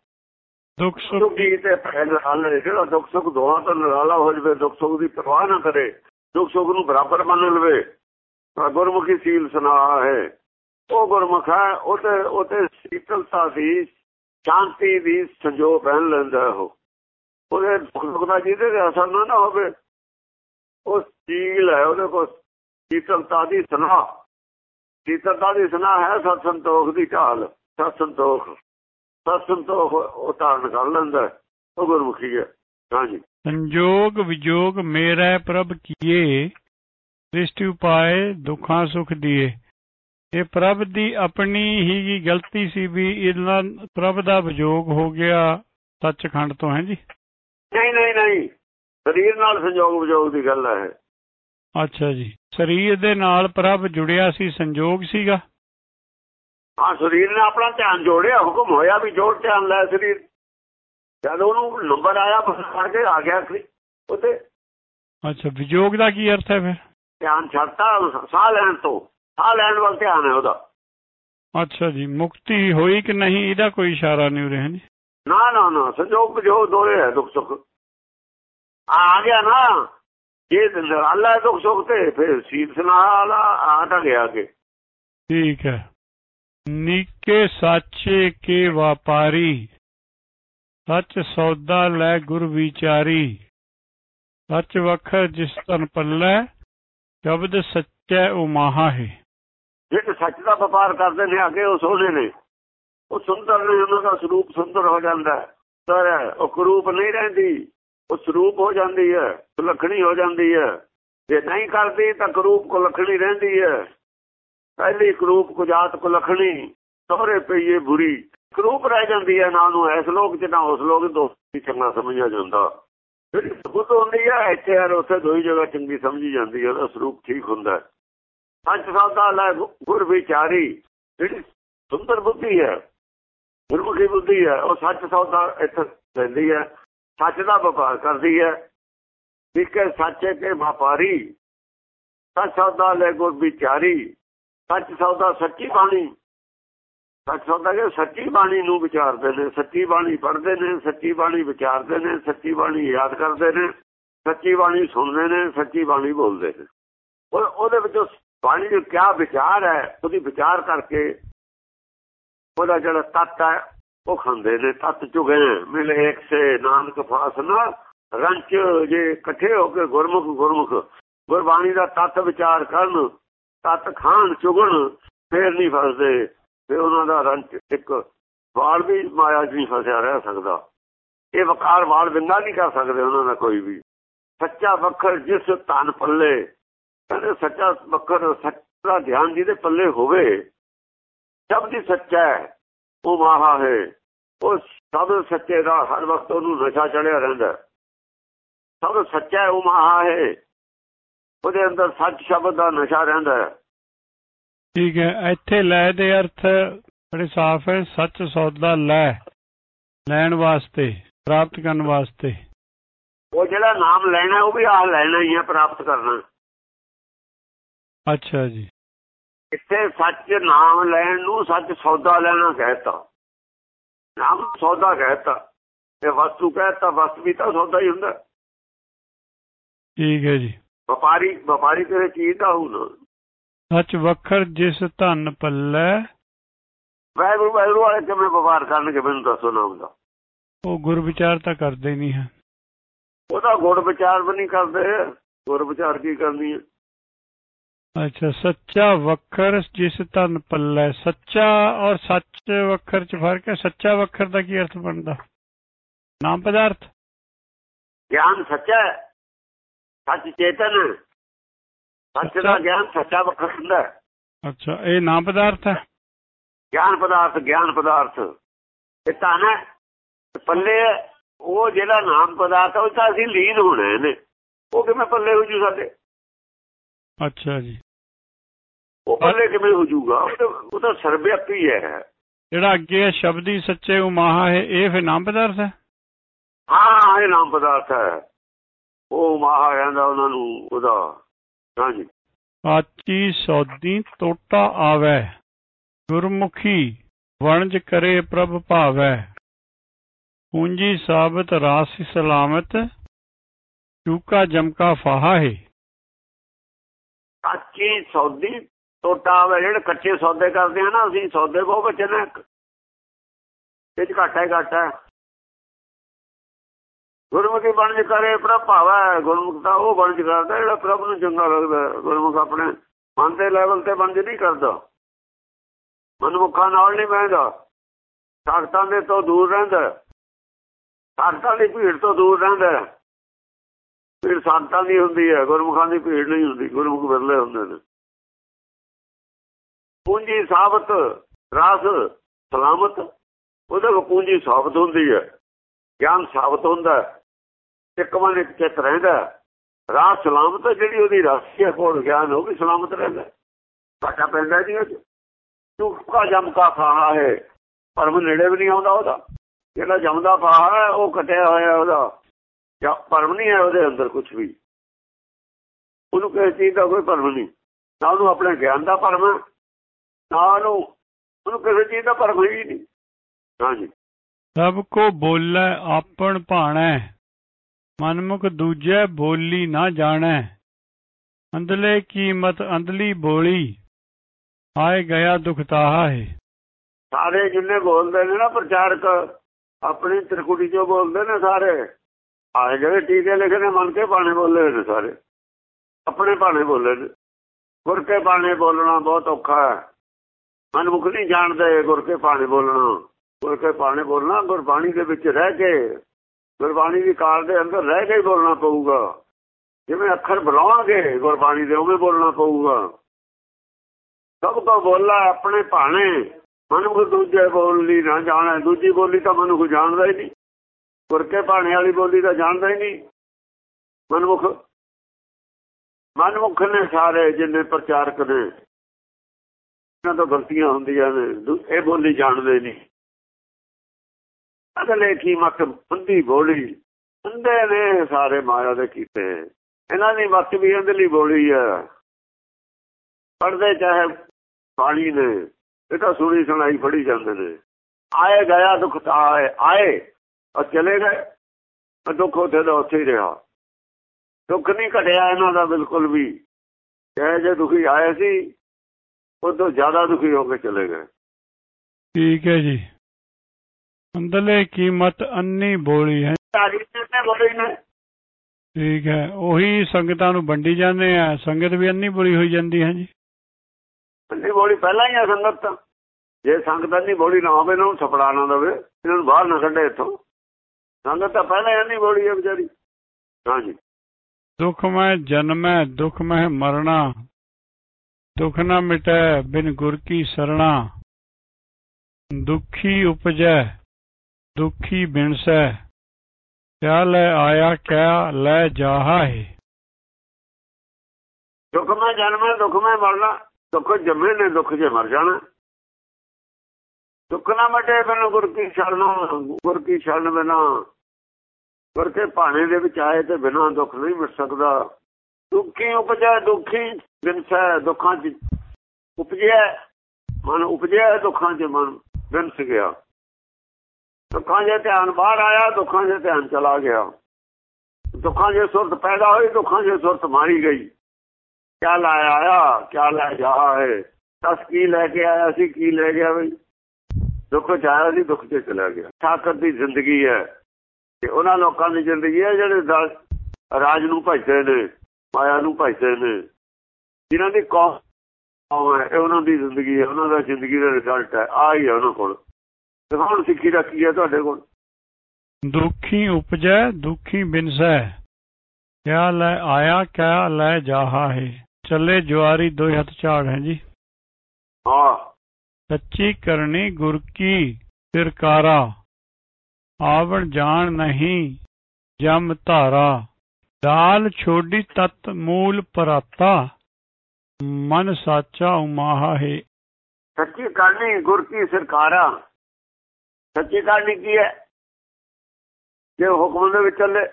ਦੁੱਖ ਸੁਖ ਸੁਖ ਦੀ ਤੇ ਫੈਲ ਹਾਲ ਜਿਹੜਾ ਦੁੱਖ ਸੁਖ ਦੋਹਾਂ ਤੋਂ ਨਿਰਾਲਾ ਹੋ ਜਵੇ ਦੁੱਖ ਸੁਖ ਦੀ ਪਰਵਾਹ ਨਾ ਕਰੇ ਦੁੱਖ ਸੁਖ ਨੂੰ ਬਰਾਬਰ ਮੰਨ ਲਵੇ। ਗੁਰਮੁਖੀ ਸੀਲ ਸੁਨਾ ਹੈ। ਉਹ ਗੁਰਮੁਖ ਹੈ ਉਹ ਤੇ ਉਹ ਤੇ ਸੀਤਲਤਾ ਦੀ ਸ਼ਾਂਤੀ ਦੀ ਸੰਜੋਗ ਪਹਿਨ ਲੈਂਦਾ ਉਹ। ਉਹਦੇ ਦੁੱਖ ਦਾ ਜਿਹਦੇ ਤੇ ਅਸਰ ਨਾ ਨਾ ਹੋਵੇ ਉਹ ਸੀਲ ਹੈ ਉਹਦੇ ਕੋਲ ਸੀਤਲਤਾ ਦੀ ਸਨਾ। ਸੀਤਲਤਾ ਦੀ ਸਨਾ ਹੈ ਸਤ ਸੰਤੋਖ ਦੀ ਢਾਲ ਸਤ ਸੰਤੋਖ ਸਤ ਸੰਤੋਖ ਉਹ ਧਾਰਨ ਕਰ ਲੈਂਦਾ ਉਹ ਗੁਰਮੁਖੀ ਹੈ। ਹਾਂਜੀ ਸੰਜੋਗ ਵਿਜੋਗ ਮੇਰਾ ਪ੍ਰਭ ਕੀਏ ਦ੍ਰਿਸ਼ਟੀ ਉਪਾਏ ਦੁੱਖਾਂ ਸੁਖ ਦੀਏ। ਇਹ ਪ੍ਰਭ ਦੀ ਆਪਣੀ ਹੀ ਗਲਤੀ ਸੀ ਵੀ ਇਹਨਾਂ ਪ੍ਰਭ ਦਾ ਵਿਜੋਗ ਹੋ ਗਿਆ ਸੱਚਖੰਡ ਤੋਂ ਹੈ ਜੀ? ਨਹੀਂ ਨਹੀਂ ਨਹੀਂ। ਸਰੀਰ ਨਾਲ ਸੰਜੋਗ ਵਿਜੋਗ ਦੀ ਗੱਲ ਹੈ ਅੱਛਾ ਜੀ। ਸਰੀਰ ਦੇ ਨਾਲ ਪ੍ਰਭ ਜੁੜਿਆ ਸੀ ਸੰਜੋਗ ਸੀਗਾ? ਹਾਂ ਸਰੀਰ ਨੇ ਆਪਣਾ ਧਿਆਨ ਜੋੜਿਆ ਹੁਕਮ ਹੋਇਆ ਵੀ ਜੋੜ ਧਿਆਨ ਲੈ ਸਰੀਰ। ਜਦ ਉਹਨੂੰ ਨੰਬਰ ਆਇਆ ਫੜ ਕੇ ਆ ਗਿਆ ਉਤੇ। ਅੱਛਾ ਵਿਜੋਗ ਦਾ ਕੀ ਅਰਥ ਹੈ ਫਿਰ? ਧਿਆਨ ਛੱਡਤਾ ਸਾਹ ਲੈਣ ਤੋਂ। ਸਾਹ ਲੈਣ ਵੱਲ ਧਿਆਨ ਹੈ ਉਹਦਾ। ਅੱਛਾ ਜੀ ਮੁਕਤੀ ਹੋਈ ਕਿ ਨਹੀਂ ਇਹਦਾ ਕੋਈ ਇਸ਼ਾਰਾ ਨਹੀਂ ਰਿਹਾ ਜੀ? ਨਾ ਨਾ ਨਾ ਸੰਜੋਗ ਜੋ ਦੋਰੇ ਹੈ ਦੁੱਖ ਸੁੱਖ। ਆ ਗਿਆ ਨਾ। ਜੇ ਅੱਲਾ ਦੁੱਖ ਸੁੱਖ ਤੇ ਫਿਰ ਸੀਤ ਸੁਨਾ ਆਲਾ ਆ ਤਾਂ ਗਿਆ ਕੇ ਠੀਕ ਹੈ। ਨੀਕੇ ਸਾਚੇ ਕੇ ਵਪਾਰੀ, ਸੱਚ ਸੌਦਾ ਲੈ ਗੁਰ ਵਿਚਾਰੀ। ਸੱਚ ਵਖਰ ਜਿਸ ਤਨ ਪੱਲੇ, ਸ਼ਬਦ ਸੱਚੈ ਉਮਾਹਾ ਹੈ ਜਿਹੜੇ ਸੱਚ ਦਾ ਵਪਾਰ ਕਰਦੇ ਨੇ, ਅੱਗੇ ਉਹ ਸੋਹਣੇ ਨੇ। ਉਹ ਸੁੰਦਰ ਨੇ, ਉਹਨਾਂ ਦਾ ਸਰੂਪ ਸੁੰਦਰ ਹੋ ਜਾਂਦਾ ਹੈ। ਉਹ ਕਰੂਪ ਨਹੀਂ ਰਹਿੰਦੀ, ਉਹ ਸਰੂਪ ਹੋ ਜਾਂਦੀ ਹੈ ਸੁਲੱਖਣੀ ਹੋ ਜਾਂਦੀ ਹੈ। ਜੇ ਨਹੀਂ ਕਰਦੀ ਤਾਂ ਕਰੂਪ ਕੋ ਲਖਣੀ ਰਹਿੰਦੀ ਹੈ। ਪਹਿਲੀ ਕਰੂਪ ਕੁਜਾਤ ਕੋ ਲਖਣੀ ਸਹਰੇ ਪਈਏ ਬੁਰੀ। ਕਰੂਪ ਰਹਿ ਜਾਂਦੀ ਹੈ ਨਾ ਨੂੰ, ਇਸ ਲੋਕ ਚ ਨਾ ਉਸ ਲੋਕ ਦੋਸਤੀ ਚੰਗਾ ਸਮਝਿਆ ਜਾਂਦਾ। ਜਿਹੜੀ ਸਬੂਤ ਹੁੰਦੀ ਹੈ ਇੱਥੇ ਹਰ ਉੱਥੇ ਦੋਈ ਜਗ੍ਹਾ ਚੰਗੀ ਸਮਝੀ ਜਾਂਦੀ ਹੈ ਉਹਦਾ ਸਰੂਪ ਠੀਕ ਹੁੰਦਾ ਪੰਜ ਸੌਦਾ ਲੈ ਗੁਰ ਵਿਚਾਰੀ, ਜਿਹੜੀ ਸੁੰਦਰ ਬੁੱਧੀ ਹੈ, ਗੁਰਮੁਖੀ ਬੁੱਧੀ ਹੈ, ਉਹ ਸੱਚ ਸੌਦਾ ਇੱਥੇ ਲੈਂਦੀ ਹੈ, ਸੱਚ ਦਾ ਵਪਾਰ ਕਰਦੀ ਹੈ। ਵਿਕੇ ਸੱਚੇ ਤੇ ਵਪਾਰੀ ਸੱਚ ਸੌਦਾ ਲੈ ਗੁਰ ਵਿਚਾਰੀ ਸੱਚ ਸੌਦਾ ਸੱਚੀ ਬਾਣੀ। ਸੱਚ ਸੌਦਾ ਕਿ ਸੱਚੀ ਬਾਣੀ ਨੂੰ ਵਿਚਾਰਦੇ ਨੇ, ਸੱਚੀ ਬਾਣੀ ਪੜ੍ਹਦੇ ਨੇ, ਸੱਚੀ ਬਾਣੀ ਵਿਚਾਰਦੇ ਨੇ, ਸੱਚੀ ਬਾਣੀ ਯਾਦ ਕਰਦੇ ਨੇ, ਸੱਚੀ ਬਾਣੀ ਸੁਣਦੇ ਨੇ, ਸੱਚੀ ਬਾਣੀ ਬੋਲਦੇ ਨੇ। ਉਹਦੇ ਵਿੱਚੋਂ ਬਾਣੀ ਦਾ ਕੀ ਵਿਚਾਰ ਹੈ, ਉਹਦੀ ਵਿਚਾਰ ਕਰਕੇ ਉਹਦਾ ਜਿਹੜਾ ਤੱਤ ਹੈ, ਉਹ ਖਾਂਦੇ ਨੇ, ਤੱਤ ਚੁਗੇ ਮਿਲੇ ਇੱਕ ਸੇ ਨਾਨਕ ਫਾਸਨਾ ਰੰਚ ਜੇ ਇਕੱਠੇ ਹੋ ਕੇ ਗੁਰਮੁਖ ਗੁਰਮੁਖ, ਗੁਰਬਾਣੀ ਦਾ ਤੱਤ ਵਿਚਾਰ ਕਰਨ ਤੱਤ ਖਾਣ ਚੁਗਣ ਫੇਰ ਨਹੀਂ ਫਸਦੇ ਤੇ ਉਹਨਾਂ ਦਾ ਰੰਚ ਇੱਕ ਵਾਲ ਵੀ ਮਾਇਆ 'ਚ ਨਹੀਂ ਫਸਿਆ ਰਹਿ ਸਕਦਾ। ਇਹ ਵਕਾਰ ਵਾਲ ਬਿੰਗਾ ਨਹੀਂ ਕਰ ਸਕਦੇ ਉਹਨਾਂ ਦਾ ਕੋਈ ਵੀ। ਸੱਚਾ ਵਖਰ ਜਿਸ ਤਨ ਪੱਲੇ, ਕਹਿੰਦੇ ਸੱਚਾ ਵਖਰ ਸੱਚਾ ਧਿਆਨ ਜਿਹਦੇ ਪੱਲੇ ਹੋਵੇ, ਸਭ ਦੀ ਸੱਚਾ ਹੈ, ਉਹ ਮਾਹਾ ਹੈ। ਉਹ ਸਭ ਸੱਚੇ ਦਾ ਹਰ ਵਕਤ ਉਹਨੂੰ ਨਸ਼ਾ ਚੜਿਆ ਰਹਿੰਦਾ ਸਭ ਸੱਚਾ ਉਹ ਮਹਾ ਹੈ। ਉਹਦੇ ਅੰਦਰ ਸੱਚ ਸ਼ਬਦ ਦਾ ਨਸ਼ਾ ਰਹਿੰਦਾ ਹੈ। ਠੀਕ ਹੈ ਇੱਥੇ ਲੈ ਦੇ ਅਰਥ ਬੜੇ ਸਾਫ਼ ਹੈ ਸੱਚ ਸੌਦਾ ਲੈ ਲੈਣ ਵਾਸਤੇ ਪ੍ਰਾਪਤ ਕਰਨ ਵਾਸਤੇ। ਉਹ ਜਿਹੜਾ ਨਾਮ ਲੈਣਾ ਉਹ ਵੀ ਆਹ ਲੈਣਾ ਹੀ ਹੈ ਪ੍ਰਾਪਤ ਕਰਨਾ। ਅੱਛਾ ਜੀ। ਇੱਥੇ ਸੱਚ ਨਾਮ ਲੈਣ ਨੂੰ ਸੱਚ ਸੌਦਾ ਲੈਣਾ ਕਹਿਤਾ। ਨਾਮ ਸੌਦਾ ਕਹਿਤਾ। ਤੇ ਵਸਤੂ ਕਹਿਤਾ ਵਸਤ ਵੀ ਤਾਂ ਸੌਦਾ ਹੀ ਹੁੰਦਾ। ਠੀਕ ਹੈ ਜੀ। ਵਪਾਰੀ ਵਪਾਰੀ ਤੇਰੇ ਚੀਜ਼ ਦਾ ਹੋਊ ਸੱਚ ਵਖਰ ਜਿਸ ਧਨ ਪੱਲੇ। ਵੈਰੂ ਵੈਰੂ ਵਾਲੇ ਕਿਵੇਂ ਵਪਾਰ ਕਰਨਗੇ ਮੈਨੂੰ ਦੱਸੋ ਨਾਮ ਦਾ। ਉਹ ਗੁਰ ਵਿਚਾਰ ਤਾਂ ਕਰਦੇ ਨਹੀਂ ਹੈ। ਉਹਦਾ ਗੁਰ ਵਿਚਾਰ ਵੀ ਨਹੀਂ ਕਰਦੇ। ਗੁਰ ਵਿਚਾਰ ਕੀ ਕਰਨੀ ਹੈ? ਅੱਛਾ ਸੱਚਾ ਵਖਰ ਜਿਸ ਧਨ ਪੱਲੇ। ਸੱਚਾ ਔਰ ਸੱਚ ਵਖਰ ਚ ਫ਼ਰਕ ਹੈ। ਸੱਚਾ ਵਖਰ ਦਾ ਕੀ ਅਰਥ ਬਣਦਾ? ਨਾਮ ਪਦਾਰਥ। ਗਿਆਨ ਸੱਚਾ ਹੈ। ਸੱਚ ਚੇਤਨ। ਸੱਚ ਦਾ ਗਿਆਨ ਸੱਚਾ ਵਖਰ ਹੁੰਦਾ ਅੱਛਾ ਇਹ ਨਾਮ ਪਦਾਰਥ ਹੈ? ਗਿਆਨ ਪਦਾਰਥ ਗਿਆਨ ਪਦਾਰਥ। ਇਹ ਤਾਂ ਨਾ ਪੱਲੇ ਉਹ ਜਿਹੜਾ ਨਾਮ ਪਦਾਰਥ ਉਹ ਤਾਂ ਅਸੀਂ ਲੀਨ ਹੋਣੇ ਨੇ ਉਹ ਕਿਵੇਂ ਪੱਲੇ ਹੋ ਜੂ ਸਾਡੇ? ਅੱਛਾ ਜੀ। ਉਹ ਪੱਲੇ ਕਿਵੇਂ ਹੋ ਜੂਗਾ? ਉਹ ਤਾਂ ਸਰਬਿਆਪੀ ਹੈ। ਜਿਹੜਾ ਅੱਗੇ ਸ਼ਬਦੀ ਸੱਚੇ ਉਮਾਹਾ ਹੈ ਇਹ ਫਿਰ ਨਾਮ ਪਦਾਰਥ ਹੈ? ਹਾਂ ਇਹ ਨਾਮ ਪਦਾਰਥ ਹੈ। ਉਹ ਮਾਹਾ ਕਹਿੰਦਾ ਉਹਨਾਂ ਨੂੰ ਉਹਦਾ ਹਾਂਜੀ ਆਚੀ ਸੌਦੀ ਟੋਟਾ ਆਵੇ ਗੁਰਮੁਖੀ ਵਣਜ ਕਰੇ ਪ੍ਰਭ ਭਾਵੈ। ਪੂੰਜੀ ਸਾਬਤ ਰਾਸ ਸਲਾਮਤ ਚੂਕਾ ਜਮਕਾ ਫਾਹਾ ਹੈ ਕੱਚੀ ਸੌਦੀ ਟੋਟਾ ਆਵੇ ਜਿਹੜੇ ਕੱਚੇ ਸੌਦੇ ਕਰਦੇ ਆ ਨਾ ਅਸੀਂ ਸੌਦੇ ਬਹੁਤ ਬੱਚੇ ਨੇ ਇਹ ਚ ਘਾਟਾ ਹੀ ਘਾਟਾ ਗੁਰਮੁਖੀ ਬਣ ਕਰੇ ਪ੍ਰਭ ਭਾਵਾ ਗੁਰਮੁਖ ਦਾ ਉਹ ਬਣ ਕਰਦਾ ਜਿਹੜਾ ਪ੍ਰਭ ਨੂੰ ਚੰਗਾ ਲੱਗਦਾ ਗੁਰਮੁਖ ਆਪਣੇ ਮਨ ਦੇ ਲੈਵਲ ਤੇ ਬਣ ਨਹੀਂ ਕਰਦਾ। ਮਨਮੁਖਾਂ ਨਾਲ ਨਹੀਂ ਬਹਿੰਦਾ ਸਾਖਤਾਂ ਦੇ ਤੋਂ ਦੂਰ ਰਹਿੰਦਾ ਸਾਖਤਾਂ ਦੀ ਭੀੜ ਤੋਂ ਦੂਰ ਰਹਿੰਦਾ ਭੀੜ ਸੰਤਾਂ ਦੀ ਹੁੰਦੀ ਹੈ, ਗੁਰਮੁਖਾਂ ਦੀ ਭੀੜ ਨਹੀਂ ਹੁੰਦੀ, ਗੁਰਮੁਖ ਵਿਰਲੇ ਹੁੰਦੇ ਨੇ। ਪੂੰਜੀ ਸਾਬਤ, ਰਾਸ, ਸਲਾਮਤ, ਉਹਦੇ ਕੋ ਪੂੰਜੀ ਸਾਬਤ ਹੁੰਦੀ ਹੈ, ਗਿਆਨ ਸਾਬਤ ਹੁੰਦਾ ਇੱਕ ਮਨ ਇੱਕ ਚਿੱਤ ਰਹਿੰਦਾ ਰਾਸ ਸਲਾਮਤ ਜਿਹੜੀ ਉਹਦੀ ਰਾਸੀ ਕੋਲ ਗਿਆਨ, ਉਹ ਵੀ ਸਲਾਮਤ ਰਹਿੰਦਾ ਘਾਟਾ ਪੈਂਦਾ ਜੀ ਉਹ ਚੁੱਕਾ ਜਮ ਕਾ ਹੈ ਪਰਮ ਨੇੜੇ ਵੀ ਨਹੀਂ ਆਉਂਦਾ ਉਹਦਾ। ਜਿਹੜਾ ਜਮਦਾ ਫਾਹਾ ਉਹ ਕਟਿਆ ਹੋਇਆ ਉਹਦਾ। ਜਾਂ ਪਰਮ ਨਹੀਂ ਹੈ, ਉਹਦੇ ਅੰਦਰ ਕੁਝ ਵੀ। ਉਹਨੂੰ ਕਿਸੇ ਚੀਜ਼ ਦਾ ਕੋਈ ਪਰਮ ਨਹੀਂ। ਨਾ ਉਹਨੂੰ ਆਪਣੇ ਗਿਆਨ ਦਾ ਪਰਮ ਨਾ ਉਹਨੂੰ ਉਹਨੂੰ ਕਿਸੇ ਚੀਜ਼ ਦਾ ਪਰਮ ਹੀ ਨਹੀਂ। ਹਾਂਜੀ। ਸਭ ਕੋ ਬੋਲੇ, ਆਪਣ ਭਾਣਾ। ਮਨਮੁਖ ਦੂਜੇ ਬੋਲੀ ਨਾ ਜਾਣੈ ਅੰਦਲੇ ਕੀਮਤ ਅੰਦਲੀ ਬੋਲੀ, ਆਏ ਗਿਆ ਦੁਖਤਾਹਾ ਹੈ ਸਾਰੇ ਜਿੰਨੇ ਬੋਲਦੇ ਨੇ ਨਾ ਪ੍ਰਚਾਰਕ, ਆਪਣੀ ਤ੍ਰਿਕੁਟੀ ਚੋਂ ਬੋਲਦੇ ਨੇ ਸਾਰੇ। ਆਏ ਜਿਹੜੇ ਟੀਕੇ ਲਿਖੇ ਨੇ, ਮਨ ਕੇ ਬਾਣੇ ਬੋਲੇ ਨੇ ਸਾਰੇ। ਆਪਣੇ ਬਾਣੇ ਬੋਲੇ ਨੇ। ਗੁਰ ਕੇ ਬਾਣੇ ਬੋਲਣਾ ਬਹੁਤ ਔਖਾ ਹੈ। ਮਨਮੁਖ ਨਹੀਂ ਜਾਣਦੇ ਗੁਰ ਕੇ ਬਾਣੇ ਬੋਲਣਾ। ਗੁਰ ਕੇ ਬਾਣੇ ਬੋਲਣਾ, ਗੁਰਬਾਣੀ ਦੇ ਵਿੱਚ ਰਹਿ ਕੇ ਗੁਰਬਾਣੀ ਦੀ ਕਾਲ ਦੇ ਅੰਦਰ ਰਹਿ ਕੇ ਬੋਲਣਾ ਪਊਗਾ। ਜਿਵੇਂ ਅੱਖਰ ਬੁਲਾਉਣਗੇ ਗੁਰਬਾਣੀ ਦੇ ਉਵੇਂ ਬੋਲਣਾ ਪਊਗਾ। ਸਭ ਤੋਂ ਬੋਲਾ ਆਪਣੇ ਭਾਣੇ ਮਨੁੱਖ ਦੂਜੇ ਬੋਲੀ ਨਾ ਜਾਣੇ। ਦੂਜੀ ਬੋਲੀ ਤਾਂ ਮਨੁੱਖ ਜਾਣਦਾ ਹੀ ਨਹੀਂ। ਗੁਰਕੇ ਭਾਣੇ ਵਾਲੀ ਬੋਲੀ ਤਾਂ ਜਾਣਦਾ ਹੀ ਨਹੀਂ। ਮਨੁੱਖ ਮਨੁੱਖ ਨੇ ਸਾਰੇ ਜਿੰਨੇ ਪ੍ਰਚਾਰਕ ਨੇ, ਇਹਨਾਂ ਤੋਂ ਗਲਤੀਆਂ ਹੁੰਦੀਆਂ ਨੇ ਇਹ ਬੋਲੀ ਜਾਣਦੇ ਨਹੀਂ। ਅਗਲੇ ਕੀ ਮਤ ਬੰਦੀ ਬੋਲੀ? ਅੰਦੇ ਨੇ ਸਾਰੇ ਮਾਇਆ ਦੇ ਕੀਤੇ। ਇਹਨਾਂ ਦੀ ਮਤ ਵੀ ਅੰਦਰਲੀ ਬੋਲੀ ਹੈ ਪੜਦੇ ਚਾਹੇ ਪਾਣੀ ਨੇ, ਇਹ ਤਾਂ ਸੁਣੀ ਸੁਣਾਈ ਫੜੀ ਜਾਂਦੇ ਨੇ। ਆਏ ਗਿਆ ਦੁੱਖ ਆਏ ਆਏ ਔਰ ਚਲੇ ਗਏ। ਦੁੱਖ ਉੱਥੇ ਦਾ ਉੱਥੇ ਹੀ ਰਿਹਾ। ਦੁੱਖ ਨਹੀਂ ਘਟਿਆ ਇਹਨਾਂ ਦਾ ਬਿਲਕੁਲ ਵੀ। ਇਹ ਜੇ ਦੁਖੀ ਆਏ ਸੀ ਉਹ ਤੋਂ ਜ਼ਿਆਦਾ ਦੁਖੀ ਹੋ ਕੇ ਚਲੇ ਗਏ। ਠੀਕ ਹੈ ਜੀ। ਅੰਦਲੇ ਕੀਮਤ ਅੰਨੀ ਬੋਲੀ ਹੈ। ਠੀਕ ਹੈ ਉਹੀ ਸੰਗਤਾਂ ਨੂੰ ਵੰਡੀ ਜਾਂਦੇ ਆ ਸੰਗਤ ਵੀ ਅੰਨੀ ਬੋਲੀ ਹੋਈ ਜਾਂਦੀ ਹੈ ਜੀ। ਅੰਨੀ ਬੋਲੀ ਪਹਿਲਾਂ ਹੀ ਆ ਸੰਗਤ ਤਾਂ। ਜੇ ਸੰਗਤ ਅੰਨੀ ਬੋਲੀ ਨਾ ਹੋਵੇ ਇਹਨਾਂ ਨੂੰ ਸਪੜਾ ਨਾ ਦੇਵੇ ਇਹਨਾਂ ਨੂੰ ਬਾਹਰ ਨਾ ਕੱਢੇ ਇੱਥੋਂ। ਸੰਗਤ ਤਾਂ ਪਹਿਲਾਂ ਅੰਨੀ ਬੋਲੀ ਹੈ ਵਿਚਾਰੀ। ਹਾਂਜੀ ਦੁੱਖ ਮੈਂ ਜਨਮੈ ਦੁੱਖ ਮੈਂ ਮਰਣਾ ਦੁੱਖ ਨਾ ਮਿਟੈ ਬਿਨ ਗੁਰ ਕੀ ਸਰਣਾ। ਦੁਖੀ ਉਪਜੈ। ਦੁਖੀ ਬਿਨਸੈ ਕਿਆ ਲੈ ਆਇਆ, ਕਿਆ ਲੈ ਜਾਹਾ ਹੈ ਦੁੱਖ ਮੈਂ ਜਨਮੈ ਦੁੱਖ ਮੈਂ ਮਰਨਾ ਦੁੱਖ ਜੰਮੇ ਨੇ, ਦੁੱਖ ਜੇ ਮਰ ਜਾਣਾ। ਦੁੱਖ ਨਾ ਮਟੇ ਬਿਨ ਗੁਰ ਕੀ ਸ਼ਰਨ ਗੁਰ ਕੀ ਸ਼ਰਨ ਬਿਨਾ। ਗੁਰ ਕੇ ਭਾਣੇ ਦੇ ਵਿੱਚ ਆਏ ਤੇ ਬਿਨਾ ਦੁੱਖ ਨਹੀਂ ਮਿਟ ਸਕਦਾ। ਦੁੱਖੀ ਉਪਜੈ, ਦੁੱਖੀ ਬਿਨਸੈ ਦੁੱਖਾਂ 'ਚ ਉਪਜਿਆ। ਮਨ ਉਪਜਿਆ, ਦੁੱਖਾਂ 'ਚ ਮਨ ਬਿਨਸ ਗਿਆ। ਦੁੱਖਾਂ 'ਚ ਧਿਆਨ ਬਾਹਰ ਆਇਆ, ਦੁੱਖਾਂ 'ਚ ਧਿਆਨ ਚਲਾ ਗਿਆ। ਦੁੱਖਾਂ 'ਚ ਸੁਰਤ ਪੈਦਾ ਹੋਈ ਦੁੱਖਾਂ 'ਚ ਸੁਰਤ ਮਾਰੀ ਗਈ। ਕਿਆ ਲਾਇਆ ਆਇਆ, ਕਿਆ ਲੈ ਜਾ ਹੈ? ਤਸ ਕੀ ਲੈ ਕੇ ਆਇਆ ਸੀ, ਕੀ ਲੈ ਗਿਆ ਬਈ? ਦੁੱਖ ਚ ਆਇਆ ਸੀ, ਦੁੱਖ ਚ ਚਲਾ ਗਿਆ। ਤਾਕਤ ਦੀ ਜ਼ਿੰਦਗੀ ਹੈ। ਤੇ ਉਹਨਾਂ ਲੋਕਾਂ ਦੀ ਜ਼ਿੰਦਗੀ ਹੈ ਜਿਹੜੇ ਰਾਜ ਨੂੰ ਭਜਦੇ ਨੇ, ਮਾਇਆ ਨੂੰ ਭਜਦੇ ਨੇ। ਜਿਨ੍ਹਾਂ ਦੀ ਕੌਮ ਹੈ ਉਹਨਾਂ ਦੀ ਜ਼ਿੰਦਗੀ ਹੈ, ਉਹਨਾਂ ਦਾ ਜ਼ਿੰਦਗੀ ਦਾ ਰਿਜ਼ਲਟ ਹੈ। ਆ ਹੀ ਉਹਨਾਂ ਕੋਲ। ਦਿਖਾਉਣ ਸਿੱਖੀ ਦਾ ਕੀ ਹੈ ਤੁਹਾਡੇ ਕੋਲ? ਦੁਖੀ ਉਪਜੈ ਦੁਖੀ ਬਿਨਸੈ। ਕਿਆ ਲੈ ਆਇਆ ਕਿਆ ਲੈ ਜਾਹਾ ਹੈ। ਚੱਲੇ ਜਵਾਰੀ ਦੋ ਹੱਥ ਝਾੜ ਹੈ ਜੀ। ਹਾਂ। ਸੱਚੀ ਕਰਨੀ ਗੁਰ ਕੀ ਸਿਰਕਾਰਾ ਆਵਣ ਜਾਣ ਨਹੀਂ ਜਮ ਧਾਰਾ। ਦਾਲ ਛੋਡੀ ਤਤ ਮੂਲ ਪਰਾਤਾ। ਮਨ ਸਾਚਾ ਉਮਾਹਾ ਹੈ। ਸੱਚੀ ਕਰਨੀ ਗੁਰ ਕੀ ਸਰਕਾਰਾ ਸੱਚੀ ਕਰਨੀ ਕੀ ਹੈ? ਜੇ ਹੁਕਮ ਦੇ ਵਿੱਚ ਚੱਲੇ,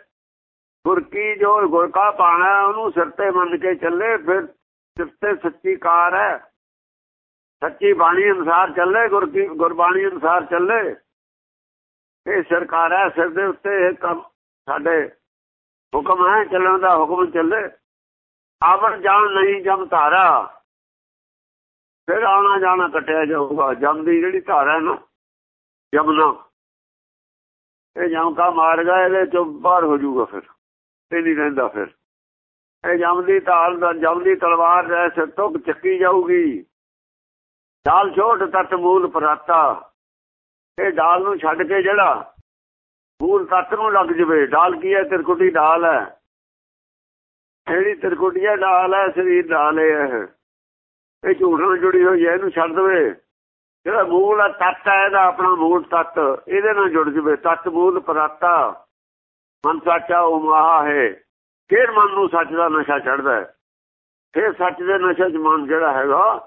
ਗੁਰ ਕੀ ਜੋ ਗੁਰ ਕਾ ਪਾਣਾ ਉਹਨੂੰ ਸਿਰ ਤੇ ਮੰਨ ਕੇ ਚੱਲੇ, ਫਿਰ ਸਿਰ ਤੇ ਸੱਚੀ ਕਾਰ ਹੈ। ਸੱਚੀ ਬਾਣੀ ਅਨੁਸਾਰ ਚੱਲੇ, ਗੁਰ ਕੀ ਗੁਰਬਾਣੀ ਅਨੁਸਾਰ ਚੱਲੇ। ਇਹ ਸਰਕਾਰ ਹੈ, ਸਿਰ ਦੇ ਉੱਤੇ ਇਹ ਕੰਮ ਸਾਡੇ ਹੁਕਮ ਹੈ, ਚੱਲਣ ਦਾ ਹੁਕਮ ਚੱਲੇ। ਆਵਰ ਜਾਣ ਨਹੀਂ ਜਮ ਧਾਰਾ, ਫਿਰ ਆਉਣਾ ਜਾਣਾ ਕੱਟਿਆ ਜਾਊਗਾ। ਜਮ ਦੀ ਜਿਹੜੀ ਧਾਰਾ ਹੈ ਨਾ ਜਮਨਾ ਇਹ ਜਮਕਾ ਮਾਰ ਗਿਆ ਇਹਦੇ ਚੋਂ ਬਾਹਰ ਹੋ ਜਾਊਗਾ ਫਿਰ। ਇਹ ਨਹੀਂ ਰਹਿੰਦਾ ਫਿਰ। ਇਹ ਜਮ ਦੀ ਤਾਲ ਦਾ ਜਮ ਦੀ ਤਲਵਾਰ ਦੇ ਸਿਰ ਤੋਂ ਚੱਕੀ ਜਾਊਗੀ। ਦਾਲ ਛੋਟ ਤਤ ਮੂਲ ਪਰਾਤਾ। ਇਹ ਦਾਲ ਨੂੰ ਛੱਡ ਕੇ ਜਿਹੜਾ ਮੂਲ ਤਤ ਨੂੰ ਲੱਗ ਜਵੇ। ਦਾਲ ਕੀ ਹੈ? ਤਿਰਕੁਟੀ ਦਾਲ ਹੈ। ਜਿਹੜੀ ਤਿਰਕੁਟੀਆ ਦਾਲ ਹੈ, ਸਰੀਰ ਦਾਲ ਹੈ। ਇਹ ਝੂਠ ਨਾਲ ਜੁੜੀ ਹੋਈ ਹੈ, ਇਹਨੂੰ ਛੱਡ ਦਵੇ। ਜਿਹੜਾ ਮੂਲ ਤੱਤ ਹੈ ਇਹਦਾ ਆਪਣਾ ਮੂਲ ਤੱਤ। ਇਹਦੇ ਨਾਲ ਜੁੜ ਜਵੇ। ਤੱਤ ਮੂਲ ਪਰਾਤਾ ਮਨ ਸਾਚਾ ਉਹ ਮਾਹ ਹੈ। ਫਿਰ ਮਨ ਨੂੰ ਸੱਚ ਦਾ ਨਸ਼ਾ ਚੜਦਾ ਹੈ। ਫਿਰ ਸੱਚ ਦੇ ਨਸ਼ੇ 'ਚ ਮਨ ਜਿਹੜਾ ਹੈਗਾ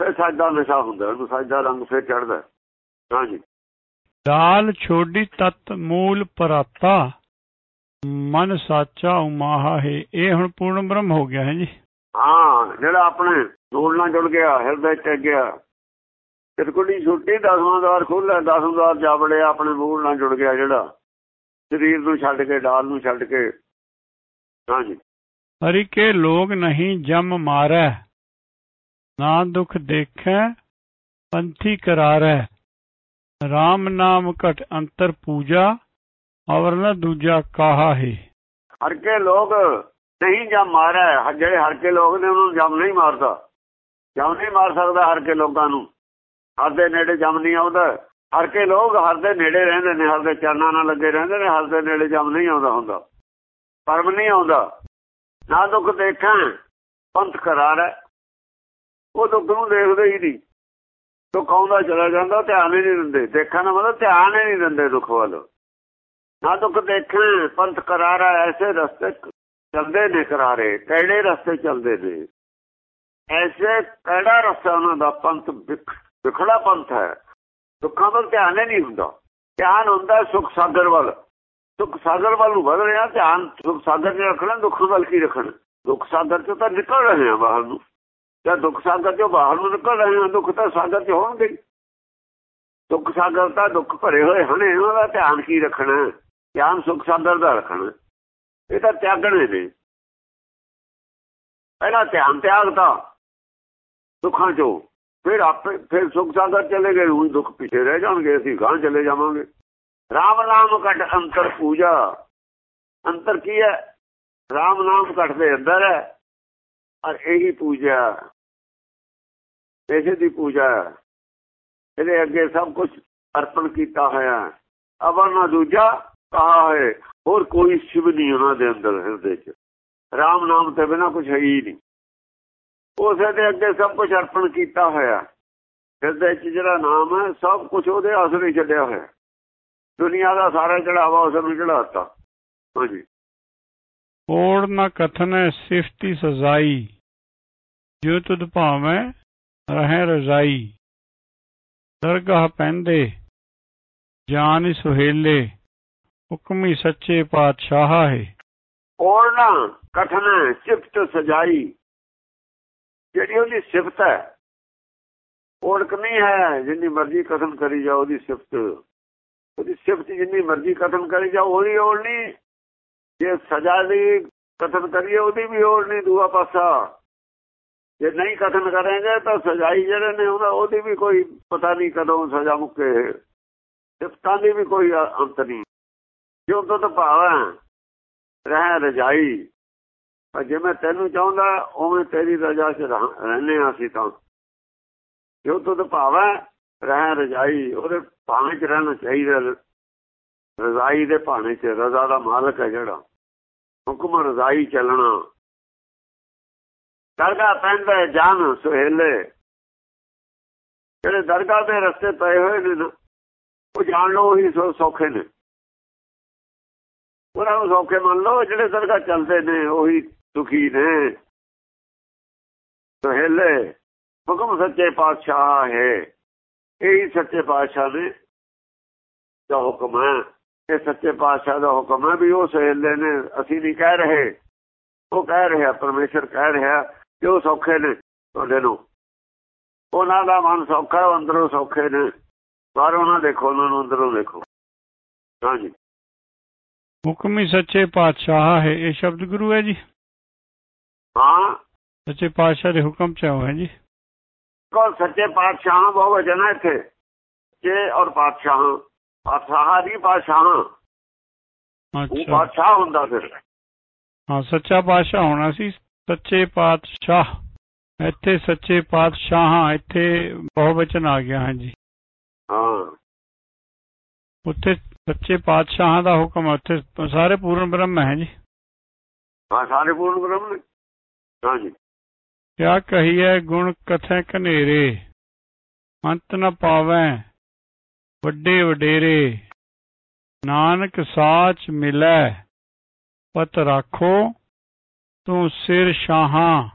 ਫਿਰ ਸੱਚ ਦਾ ਨਸ਼ਾ ਹੁੰਦਾ ਉਹਨੂੰ ਸੱਚ ਦਾ ਰੰਗ ਫਿਰ ਚੜਦਾ ਹਾਂਜੀ ਦਾਲ ਛੋਡੀ ਤਤ ਮੂਲ ਪਰਾਤਾ। ਮਨ ਸਾਚਾ ਉਮਾਹਾ ਹੈ। ਇਹ ਹੁਣ ਪੂਰਨ ਬ੍ਰਹਮ ਹੋ ਗਿਆ ਹੈ ਜੀ। ਹਾਂ ਜਿਹੜਾ ਆਪਣੇ ਨਾਲ ਜੁੜ ਗਿਆ ਹਿਰਦੇ ਚ ਗਿਆ। ਤਿਰਕੁੜੀ ਛੁੱਟੀ ਦਸਵਾਂ ਦਵਾਰ ਖੋਲ੍ਹਿਆ ਦਸਵਾਂ ਦਵਾਰ ਜਾ ਵੜਿਆ ਆਪਣੇ ਮੂਲ ਨਾਲ ਜੁੜ ਗਿਆ ਜਿਹੜਾ। ਸਰੀਰ ਨੂੰ ਛੱਡ ਕੇ ਢਾਲ ਨੂੰ ਛੱਡ ਕੇ। ਹਾਂਜੀ। ਹਰੀ ਕੇ ਲੋਗ ਨਹੀਂ ਜਮ ਮਾਰੈ ਨਾ ਦੁਖ ਦੇਖੈ ਪੰਥੀ ਕਰਾਰੈ। RAM ਨਾਮ ਘਟ ਅੰਤਰ ਪੂਜਾ ਔਰ ਨ ਦੂਜਾ ਕਾਹਾ ਹੈ। ਹਰ ਕੇ ਲੋਕ ਨਹੀਂ ਜਮ ਮਾਰੈ। ਜਿਹੜੇ ਹਰ ਕੇ ਲੋਕ ਨੇ ਉਹਨੂੰ ਜਮ ਨਹੀਂ ਮਾਰਦਾ। ਜਮ ਨਹੀਂ ਮਾਰ ਸਕਦਾ ਹਰ ਕੇ ਲੋਕਾਂ ਨੂੰ। ਹਰ ਦੇ ਨੇੜੇ ਜਮ ਨਹੀਂ ਆਉਂਦਾ ਹਰ ਕੇ ਲੋਕ ਹਰ ਦੇ ਨੇੜੇ ਰਹਿੰਦੇ ਨੇ, ਹਰ ਦੇ ਚਰਨਾਂ ਨਾਲ ਲੱਗੇ ਰਹਿੰਦੇ ਨੇ, ਹਰ ਦੇ ਨੇੜੇ ਜਮ ਨਹੀਂ ਆਉਂਦਾ ਹੁੰਦਾ। ਪਰਮ ਨਹੀਂ ਆਉਂਦਾ। ਨਾ ਦੁੱਖ ਦੇਖਾਂ, ਪੰਥ ਕਰਾਰ ਹੈ। ਉਹ ਦੁੱਖ ਨੂੰ ਦੇਖਦੇ ਹੀ ਨਹੀਂ। ਦੁੱਖ ਆਉਂਦਾ ਚਲਾ ਜਾਂਦਾ, ਧਿਆਨ ਹੀ ਨਹੀਂ ਦਿੰਦੇ। ਦੇਖਣ ਦਾ ਮਤਲਬ ਧਿਆਨ ਹੀ ਨਹੀਂ ਦਿੰਦੇ ਦੁੱਖ ਵੱਲ। ਨਾ ਦੁੱਖ ਦੇਖਾਂ, ਪੰਥ ਕਰਾਰਾ ਐਸੇ ਰਸਤੇ ਚੱਲਦੇ ਨੇ ਕਰਾਰੇ, ਕਿਹੜੇ ਰਸਤੇ ਚੱਲਦੇ ਨੇ? ਐਸੇ ਕਿਹੜਾ ਰਸਤਾ ਉਹਨਾਂ ਦਾ ਪੰਥ ਵਿਖ ਵਿਖੜਾ ਪੰਥ ਹੈ। ਦੁੱਖਾਂ ਵੱਲ ਧਿਆਨ ਹੀ ਨਹੀਂ ਹੁੰਦਾ। ਧਿਆਨ ਹੁੰਦਾ ਸੁਖ ਸਾਗਰ ਵੱਲ। ਸੁਖ ਸਾਗਰ ਵੱਲ ਨੂੰ ਵਧ ਰਿਹਾ, ਧਿਆਨ ਸੁਖ ਸਾਗਰ 'ਚ ਰੱਖਣਾ, ਦੁੱਖ ਵੱਲ ਕੀ ਰੱਖਣਾ? ਦੁੱਖ ਸਾਗਰ 'ਚੋਂ ਤਾਂ ਨਿਕਲ ਰਹੇ ਆ ਬਾਹਰ ਨੂੰ। ਜਾਂ ਦੁੱਖ ਸਾਗਰ 'ਚੋਂ ਬਾਹਰ ਨੂੰ ਨਿਕਲ ਰਹੇ ਆ ਦੁੱਖ ਤਾਂ ਸਾਗਰ 'ਚ ਹੋਣਗੇ ਦੁੱਖ ਸਾਗਰ ਤਾਂ ਦੁੱਖ ਭਰੇ ਹੋਏ ਹਨ ਇਹਨਾਂ ਦਾ ਧਿਆਨ ਕੀ ਰੱਖਣਾ ਧਿਆਨ ਸੁਖ ਸਾਗਰ ਦਾ ਰੱਖਣਾ ਇਹ ਤਾਂ ਤਿਆਗਣੇ ਨੇ। ਪਹਿਲਾਂ ਧਿਆਨ ਤਿਆਗਦਾ ਦੁੱਖਾਂ 'ਚੋਂ। ਫਿਰ ਆਪੇ ਫਿਰ ਸੁਖ ਸਾਗਰ ਚਲੇ ਗਏ ਹੁਣ ਦੁੱਖ ਪਿੱਛੇ ਰਹਿ ਜਾਣਗੇ ਅਸੀਂ ਗਾਂ ਚਲੇ ਜਾਵਾਂਗੇ ਰਾਮ ਨਾਮ ਘਟ ਅੰਤਰ ਪੂਜਾ ਅੰਤਰ ਕੀ ਹੈ ਰਾਮ ਨਾਮ ਘਟ ਦੇ ਅੰਦਰ ਹੈ ਔਰ ਇਹੀ ਪੂਜਾ ਇਸੇ ਦੀ ਪੂਜਾ ਇਹਦੇ ਅੱਗੇ ਸਭ ਕੁਝ ਅਰਪਣ ਕੀਤਾ ਹੋਇਆ ਅਵਰ ਨਾ ਦੂਜਾ ਕਹਾ ਹੈ ਹੋਰ ਕੋਈ ਸ਼ਿਵ ਨਹੀਂ ਉਹਨਾਂ ਦੇ ਅੰਦਰ ਹਿਰਦੇ 'ਚ ਰਾਮ ਨਾਮ ਤੇ ਬਿਨਾ ਕੁਝ ਹੈ ਹੀ ਨਹੀਂ ਉਸੇ ਦੇ ਅੱਗੇ ਸਭ ਕੁਝ ਅਰਪਣ ਕੀਤਾ ਹੋਇਆ। ਹਿਰਦੇ 'ਚ ਜਿਹੜਾ ਨਾਮ ਹੈ ਸਭ ਕੁਝ ਉਹਦੇ ਆਸਰੇ ਛੱਡਿਆ ਹੋਇਆ। ਦੁਨੀਆ ਦਾ ਸਾਰਾ ਚੜਾਵਾ ਉਸ ਨੂੰ ਚੜਾਤਾ ਹਾਂਜੀ। ਓੜ ਨਾ ਕਥਨ ਸਿਫਤੀ ਸਜ਼ਾਈ। ਜੋ ਤੁਧ ਭਾਵੇਂ ਰਹਿ ਰਜ਼ਾਈ। ਦਰਗਾਹ ਪੈਂਦੇ ਜਾਨ ਸੁਹੇਲੇ ਹੁਕਮੀ ਸੱਚੇ ਪਾਤਸ਼ਾਹ ਹੈ। ਓੜ ਨਾ ਕਥਨ ਸਿਫਤ ਸਜਾਈ। ਜਿਹੜੀ ਉਹਦੀ ਸਿਫਤ ਹੈ ਓੜਕ ਨਹੀਂ ਹੈ ਜਿੰਨੀ ਮਰਜ਼ੀ ਕਥਨ ਕਰੀ ਜਾਓ ਉਹਦੀ ਸਿਫਤ। ਉਹਦੀ ਸਿਫਤ ਜਿੰਨੀ ਮਰਜ਼ੀ ਕਥਨ ਕਰੀ ਜਾਓ, ਉਹਦੀ ਓੜ ਨਹੀਂ। ਜੇ ਸਜ਼ਾ ਦੀ ਕਥਨ ਕਰੀਏ, ਉਹਦੀ ਵੀ ਓੜ ਨਹੀਂ ਦੂਆ ਪਾਸਾ। ਜੇ ਨਹੀਂ ਕਥਨ ਕਰਾਂਗੇ, ਤਾਂ ਸਜ਼ਾਈ ਜਿਹੜੇ ਨੇ ਉਹਨਾਂ ਉਹਦੀ ਵੀ ਕੋਈ ਪਤਾ ਨਹੀਂ ਕਦੋਂ ਸਜ਼ਾ ਮੁੱਕੇ। ਸਿਫਤਾਂ ਦੀ ਵੀ ਕੋਈ ਅੰਤ ਨਹੀਂ। ਜੋ ਤੋਂ ਭਾਵ ਹੈ, ਰਹਿ ਰਜਾਈ। ਜੇ ਮੈਂ ਤੈਨੂੰ ਚਾਹੁੰਦਾ, ਉਵੇਂ ਤੇਰੀ ਰਜਾ 'ਚ ਰਹਿੰਦੇ ਆ ਅਸੀਂ ਤਾਂ। ਜੋ ਤੋਂ ਭਾਵ, ਰਹਿ ਰਜਾਈ, ਉਹਦੇ ਭਾਣੇ 'ਚ ਰਹਿਣਾ ਚਾਹੀਦਾ ਰਜ਼ਾਈ ਦੇ ਭਾਣੇ 'ਚ, ਰਜ਼ਾ ਦਾ ਮਾਲਕ ਹੈ ਜਿਹੜਾ। ਹੁਕਮ ਰਜ਼ਾਈ ਚੱਲਣਾ। ਦਰਗਾਹ ਪੈਂਦਾ ਜਾਨ ਸੁਹੇਲੇ। ਜਿਹੜੇ ਦਰਗਾਹ ਦੇ ਰਸਤੇ ਪਏ ਹੋਏ ਨੇ ਉਹ ਜਾਣ ਲੋ ਹੀ ਸੌਖੇ ਨੇ। ਉਹਨਾਂ ਨੂੰ ਸੌਖੇ ਮੰਨ ਲਓ, ਜਿਹੜੇ ਦਰਗਾਹ ਚੱਲਦੇ ਨੇ, ਉਹੀ ਦੁਖੀ ਨੇ। ਸੁਹੇਲੇ, ਹੁਕਮ ਸੱਚੇ ਪਾਤਸ਼ਾਹ ਹੈ। ਇਹ ਸੱਚੇ ਪਾਤਸ਼ਾਹ ਦੇ ਦਾ ਹੁਕਮ ਹੈ। ਇਹ ਸੱਚੇ ਪਾਤਸ਼ਾਹ ਦਾ ਹੁਕਮ ਹੈ ਵੀ ਉਹ ਸੁਹੇਲੇ ਨੇ, ਅਸੀਂ ਨਹੀਂ ਕਹਿ ਰਹੇ। ਉਹ ਕਹਿ ਰਿਹਾ, ਪਰਮੇਸ਼ਰ ਕਹਿ ਰਿਹਾ ਕਿ ਉਹ ਸੌਖੇ ਨੇ ਤੁਹਾਡੇ ਨੂੰ। ਉਹਨਾਂ ਦਾ ਮਨ ਸੌਖਾ, ਅੰਦਰੋਂ ਸੌਖੇ ਨੇ। ਬਾਹਰੋਂ ਨਾ ਦੇਖੋ, ਉਹਨਾਂ ਨੂੰ ਅੰਦਰੋਂ ਦੇਖੋ। ਹਾਂਜੀ। ਹੁਕਮੀ ਸੱਚੇ ਪਾਤਸ਼ਾਹ ਹੈ, ਇਹ ਸ਼ਬਦ ਗੁਰੂ ਹੈ ਜੀ। ਹਾਂ। ਸੱਚੇ ਪਾਤਸ਼ਾਹ ਦੇ ਹੁਕਮ ਚ ਹੈ ਜੀ। ਕੋ ਸੱਚੇ ਪਾਤਸ਼ਾਹ ਬਹੁ ਵਜਨ ਹੈ ਇੱਥੇ। ਜੇ ਔਰ ਪਾਤਸ਼ਾਹ ਪਾਤਸ਼ਾਹ ਦੀ ਪਾਤਸ਼ਾਹ ਉਹ ਅੱਛਾ। ਬਾਦਸ਼ਾਹ ਹੁੰਦਾ ਫਿਰ। ਹਾਂ ਸੱਚਾ ਪਾਤਸ਼ਾਹ ਹੋਣਾ ਸੀ। ਸੱਚੇ ਪਾਤਸ਼ਾਹ। ਇੱਥੇ ਸੱਚੇ ਪਾਤਸ਼ਾਹਾਂ ਇੱਥੇ ਬਹੁਵਚਨ ਆ ਗਿਆ ਹਾਂਜੀ ਹਾਂ। ਉੱਥੇ ਸੱਚੇ ਪਾਤਸ਼ਾਹਾਂ ਦਾ ਹੁਕਮ ਉੱਥੇ ਸਾਰੇ ਪੂਰਨ ਬ੍ਰਹਮ ਹੈ ਜੀ। ਹਾਂ ਸਾਰੇ ਪੂਰਨ ਬ੍ਰਹਮ ਨੇ। ਹਾਂਜੀ। ਕਿਆ ਕਹੀਐ ਗੁਣ ਕਥੈ ਕਨੇਰੇ ਅੰਤ ਨ ਪਾਵੈ ਵੱਡੇ ਵਡੇਰੇ। ਨਾਨਕ ਸਾਚ ਮਿਲੈ ਪਤ ਰਾਖੋ ਤੂੰ ਸਿਰ ਸ਼ਾਹਾਂ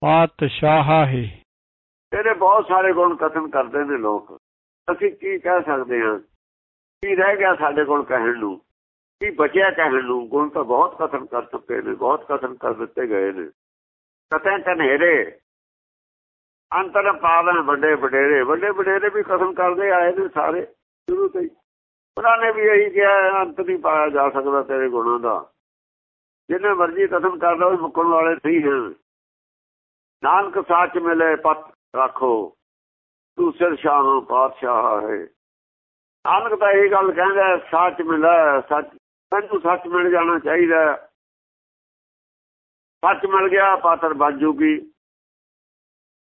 ਪਾਤਸ਼ਾਹ ਹੈ। ਇਹਦੇ ਬਹੁਤ ਸਾਰੇ ਗੁਣ ਕਥਨ ਕਰਦੇ ਨੇ ਲੋਕ। ਅਸੀਂ ਕੀ ਕਹਿ ਸਕਦੇ ਹਾਂ? ਕੀ ਰਹਿ ਗਿਆ ਸਾਡੇ ਕੋਲ ਕਹਿਣ ਨੂੰ? ਕੀ ਬਚਿਆ ਕਹਿਣ ਨੂੰ? ਗੁਣ ਤਾਂ ਬਹੁਤ ਕਥਨ ਕਰ ਚੁੱਕੇ ਨੇ ਬਹੁਤ ਕਥਨ ਕਰ ਦਿੱਤੇ ਗਏ ਨੇ। ਕਥੈ ਕਨੇਰੇ ਅੰਤਰ ਪਾਵਨ ਵੱਡੇ ਵਡੇਰੇ ਵੱਡੇ ਵਡੇਰੇ ਵੀ ਕਥਨ ਕਰਦੇ ਆਏ ਨੇ ਸਾਰੇ ਸ਼ੁਰੂ ਤੋਂ ਹੀ। ਉਹਨਾਂ ਨੇ ਵੀ ਇਹੀ ਕਿਹਾ, ਅੰਤ ਨਹੀਂ ਪਾਇਆ ਜਾ ਸਕਦਾ ਤੇਰੇ ਗੁਣਾਂ ਦਾ। ਜਿੰਨੇ ਮਰਜ਼ੀ ਕਥਨ ਕਰਦਾ ਉਹ ਮੁੱਕਣ ਵਾਲੇ ਨਹੀਂ ਹਨ। ਨਾਨਕ ਸੱਚ ਮਿਲੇ, ਪਤ ਰੱਖੋ। ਤੂੰ ਸਿਰ ਸ਼ਾਹ ਪਾਤਸ਼ਾਹ ਹੈ। ਨਾਨਕ ਤਾਂ ਇਹ ਗੱਲ ਕਹਿੰਦਾ, ਸੱਚ ਮਿਲਿਆ ਸੱਚ, ਮੈਨੂੰ ਸੱਚ ਮਿਲ ਜਾਣਾ ਚਾਹੀਦਾ। ਸੱਚ ਮਿਲ ਗਿਆ, ਪਾਤਰ ਬਣ ਜੂਗੀ।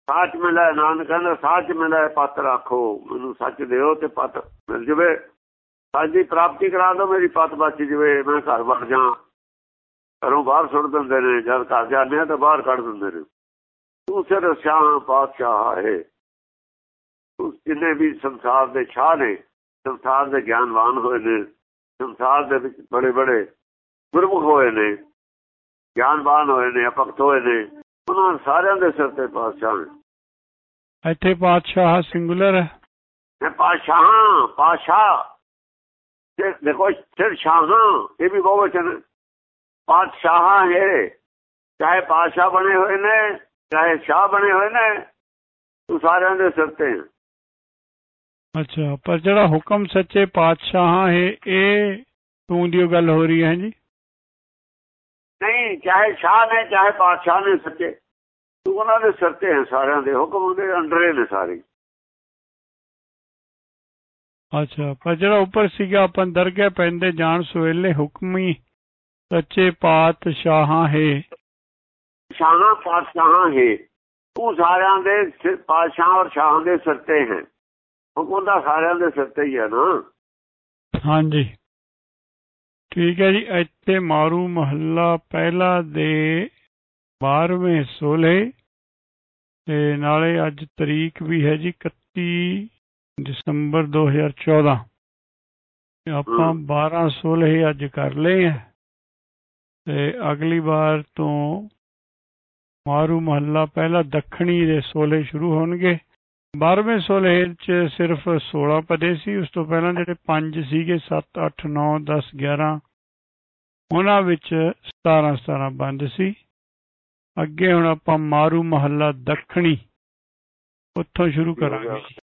ਸੱਚ ਮਿਲਿਆ ਨਾਨਕ ਕਹਿੰਦਾ, ਸੱਚ ਮਿਲਿਆ ਪਤ ਰੱਖੋ ਮੈਨੂੰ ਸੱਚ ਦਿਓ ਤੇ ਪਤ ਮਿਲ ਜਵੇ। ਸੱਚ ਦੀ ਪ੍ਰਾਪਤੀ ਕਰਾ ਦਿਓ, ਮੇਰੀ ਪਤ ਬਚ ਜਵੇ, ਮੈਂ ਘਰ ਵੜ ਜਾ ਘਰੋਂ ਬਾਹਰ ਸੁੱਟ ਦਿੰਦੇ ਨੇ, ਜਦ ਘਰ ਜਾਂਦੇ ਆ ਤਾਂ ਬਾਹਰ ਕੱਢ ਦਿੰਦੇ ਨੇ। ਤੂੰ ਸਿਰ ਸ਼ਾਹ ਪਾਤਸ਼ਾਹ ਹੈ। ਤੂੰ ਜਿੰਨੇ ਵੀ ਸੰਸਾਰ ਦੇ ਸ਼ਾਹ ਨੇ, ਸੰਸਾਰ ਦੇ ਗਿਆਨਵਾਨ ਹੋਏ ਨੇ, ਸੰਸਾਰ ਦੇ ਵਿੱਚ ਬੜੇ ਬੜੇ ਗੁਰਮੁਖ ਹੋਏ ਨੇ ਗਿਆਨਵਾਨ ਹੋਏ ਨੇ ਅਪਕਤ ਹੋਏ ਨੇ ਉਹਨਾਂ ਸਾਰਿਆਂ ਦੇ ਸਿਰ ਤੇ ਪਾਤਸ਼ਾਹ ਨੇ। ਇੱਥੇ ਪਾਤਸ਼ਾਹ ਸਿੰਗੂਲਰ ਹੈ। ਇਹ ਪਾਤਸ਼ਾਹਾਂ ਪਾਤਸ਼ਾਹ ਤੇ ਦੇਖੋ ਸਿਰ ਸ਼ਾਹਾਂ ਇਹ ਵੀ ਬਹੁਤ ਵਚਨ ਪਾਤਸ਼ਾਹਾਂ ਹੈ ਚਾਹੇ ਪਾਤਸ਼ਾਹ ਬਣੇ ਹੋਏ ਨੇ ਚਾਹੇ ਸ਼ਾਹ ਬਣੇ ਹੋਏ ਨੇ ਤੂੰ ਸਾਰਿਆਂ ਦੇ ਸਿਰ ਤੇ ਅੱਛਾ ਪਰ ਜਿਹੜਾ ਹੁਕਮ ਸੱਚੇ ਪਾਤਸ਼ਾਹਾਂ ਹੈ ਇਹ ਤੂੰ ਦੀ ਗੱਲ ਹੋ ਰਹੀ ਹੈ ਜੀ? ਨਹੀਂ ਚਾਹੇ ਸ਼ਾਹ ਨੇ ਚਾਹੇ ਪਾਤਸ਼ਾਹ ਨੇ ਸੱਚੇ। ਤੂੰ ਉਹਨਾਂ ਦੇ ਸਿਰ ਤੇ ਹੈ ਸਾਰਿਆਂ ਦੇ ਹੁਕਮ ਉਹਦੇ ਅੰਡਰੇ ਨੇ ਸਾਰੇ। ਅੱਛਾ ਪਰ ਜਿਹੜਾ ਉੱਪਰ ਸੀਗਾ ਆਪਾਂ ਦਰਗਾਹ ਪੈਂਦੇ ਜਾਣ ਸਵੇਲੇ ਹੁਕਮੀ ਸੱਚੇ ਪਾਤਸ਼ਾਹਾਂ ਹੈ। ਸ਼ਾਹਾਂ ਪਾਤਸ਼ਾਹਾਂ ਹੈ। ਤੂੰ ਸਾਰਿਆਂ ਦੇ ਪਾਤਸ਼ਾਹ ਔਰ ਸ਼ਾਹਾਂ ਦੇ ਸਿਰ ਤੇ ਹੈ। ਹੁਕਮ ਦਾ ਸਾਰਿਆਂ ਦੇ ਸਿਰ ਤੇ ਹੀ ਹੈ ਨਾ। ਹਾਂਜੀ। ਠੀਕ ਹੈ ਜੀ ਇੱਥੇ ਮਾਰੂ ਮਹੱਲਾ ਪਹਿਲਾ ਦੇ 12ਵੇਂ ਸੋਲੇ ਤੇ ਨਾਲੇ ਅੱਜ ਤਰੀਕ ਵੀ ਹੈ ਜੀ 31 ਦਸੰਬਰ 2014 ਤੇ ਆਪਾਂ 12 16 ਅੱਜ ਕਰ ਲਏ ਆ ਤੇ ਅਗਲੀ ਵਾਰ ਤੋਂ ਮਾਰੂ ਮਹੱਲਾ ਪਹਿਲਾ ਦੱਖਣੀ ਦੇ ਸੋਲੇ ਸ਼ੁਰੂ ਹੋਣਗੇ। 12ਵੇਂ ਸੋਲੇ ਚ ਸਿਰਫ 16 ਪਦੇ ਸੀ ਉਸ ਤੋਂ ਪਹਿਲਾਂ ਜਿਹੜੇ 5 ਸੀਗੇ 7 8 9 10 11 ਉਹਨਾਂ ਵਿੱਚ 17 17 ਬੰਦ ਸੀ। ਅੱਗੇ ਹੁਣ ਆਪਾਂ ਮਾਰੂ ਮਹੱਲਾ ਦੱਖਣੀ ਉੱਥੋਂ ਸ਼ੁਰੂ ਕਰਾਂਗੇ।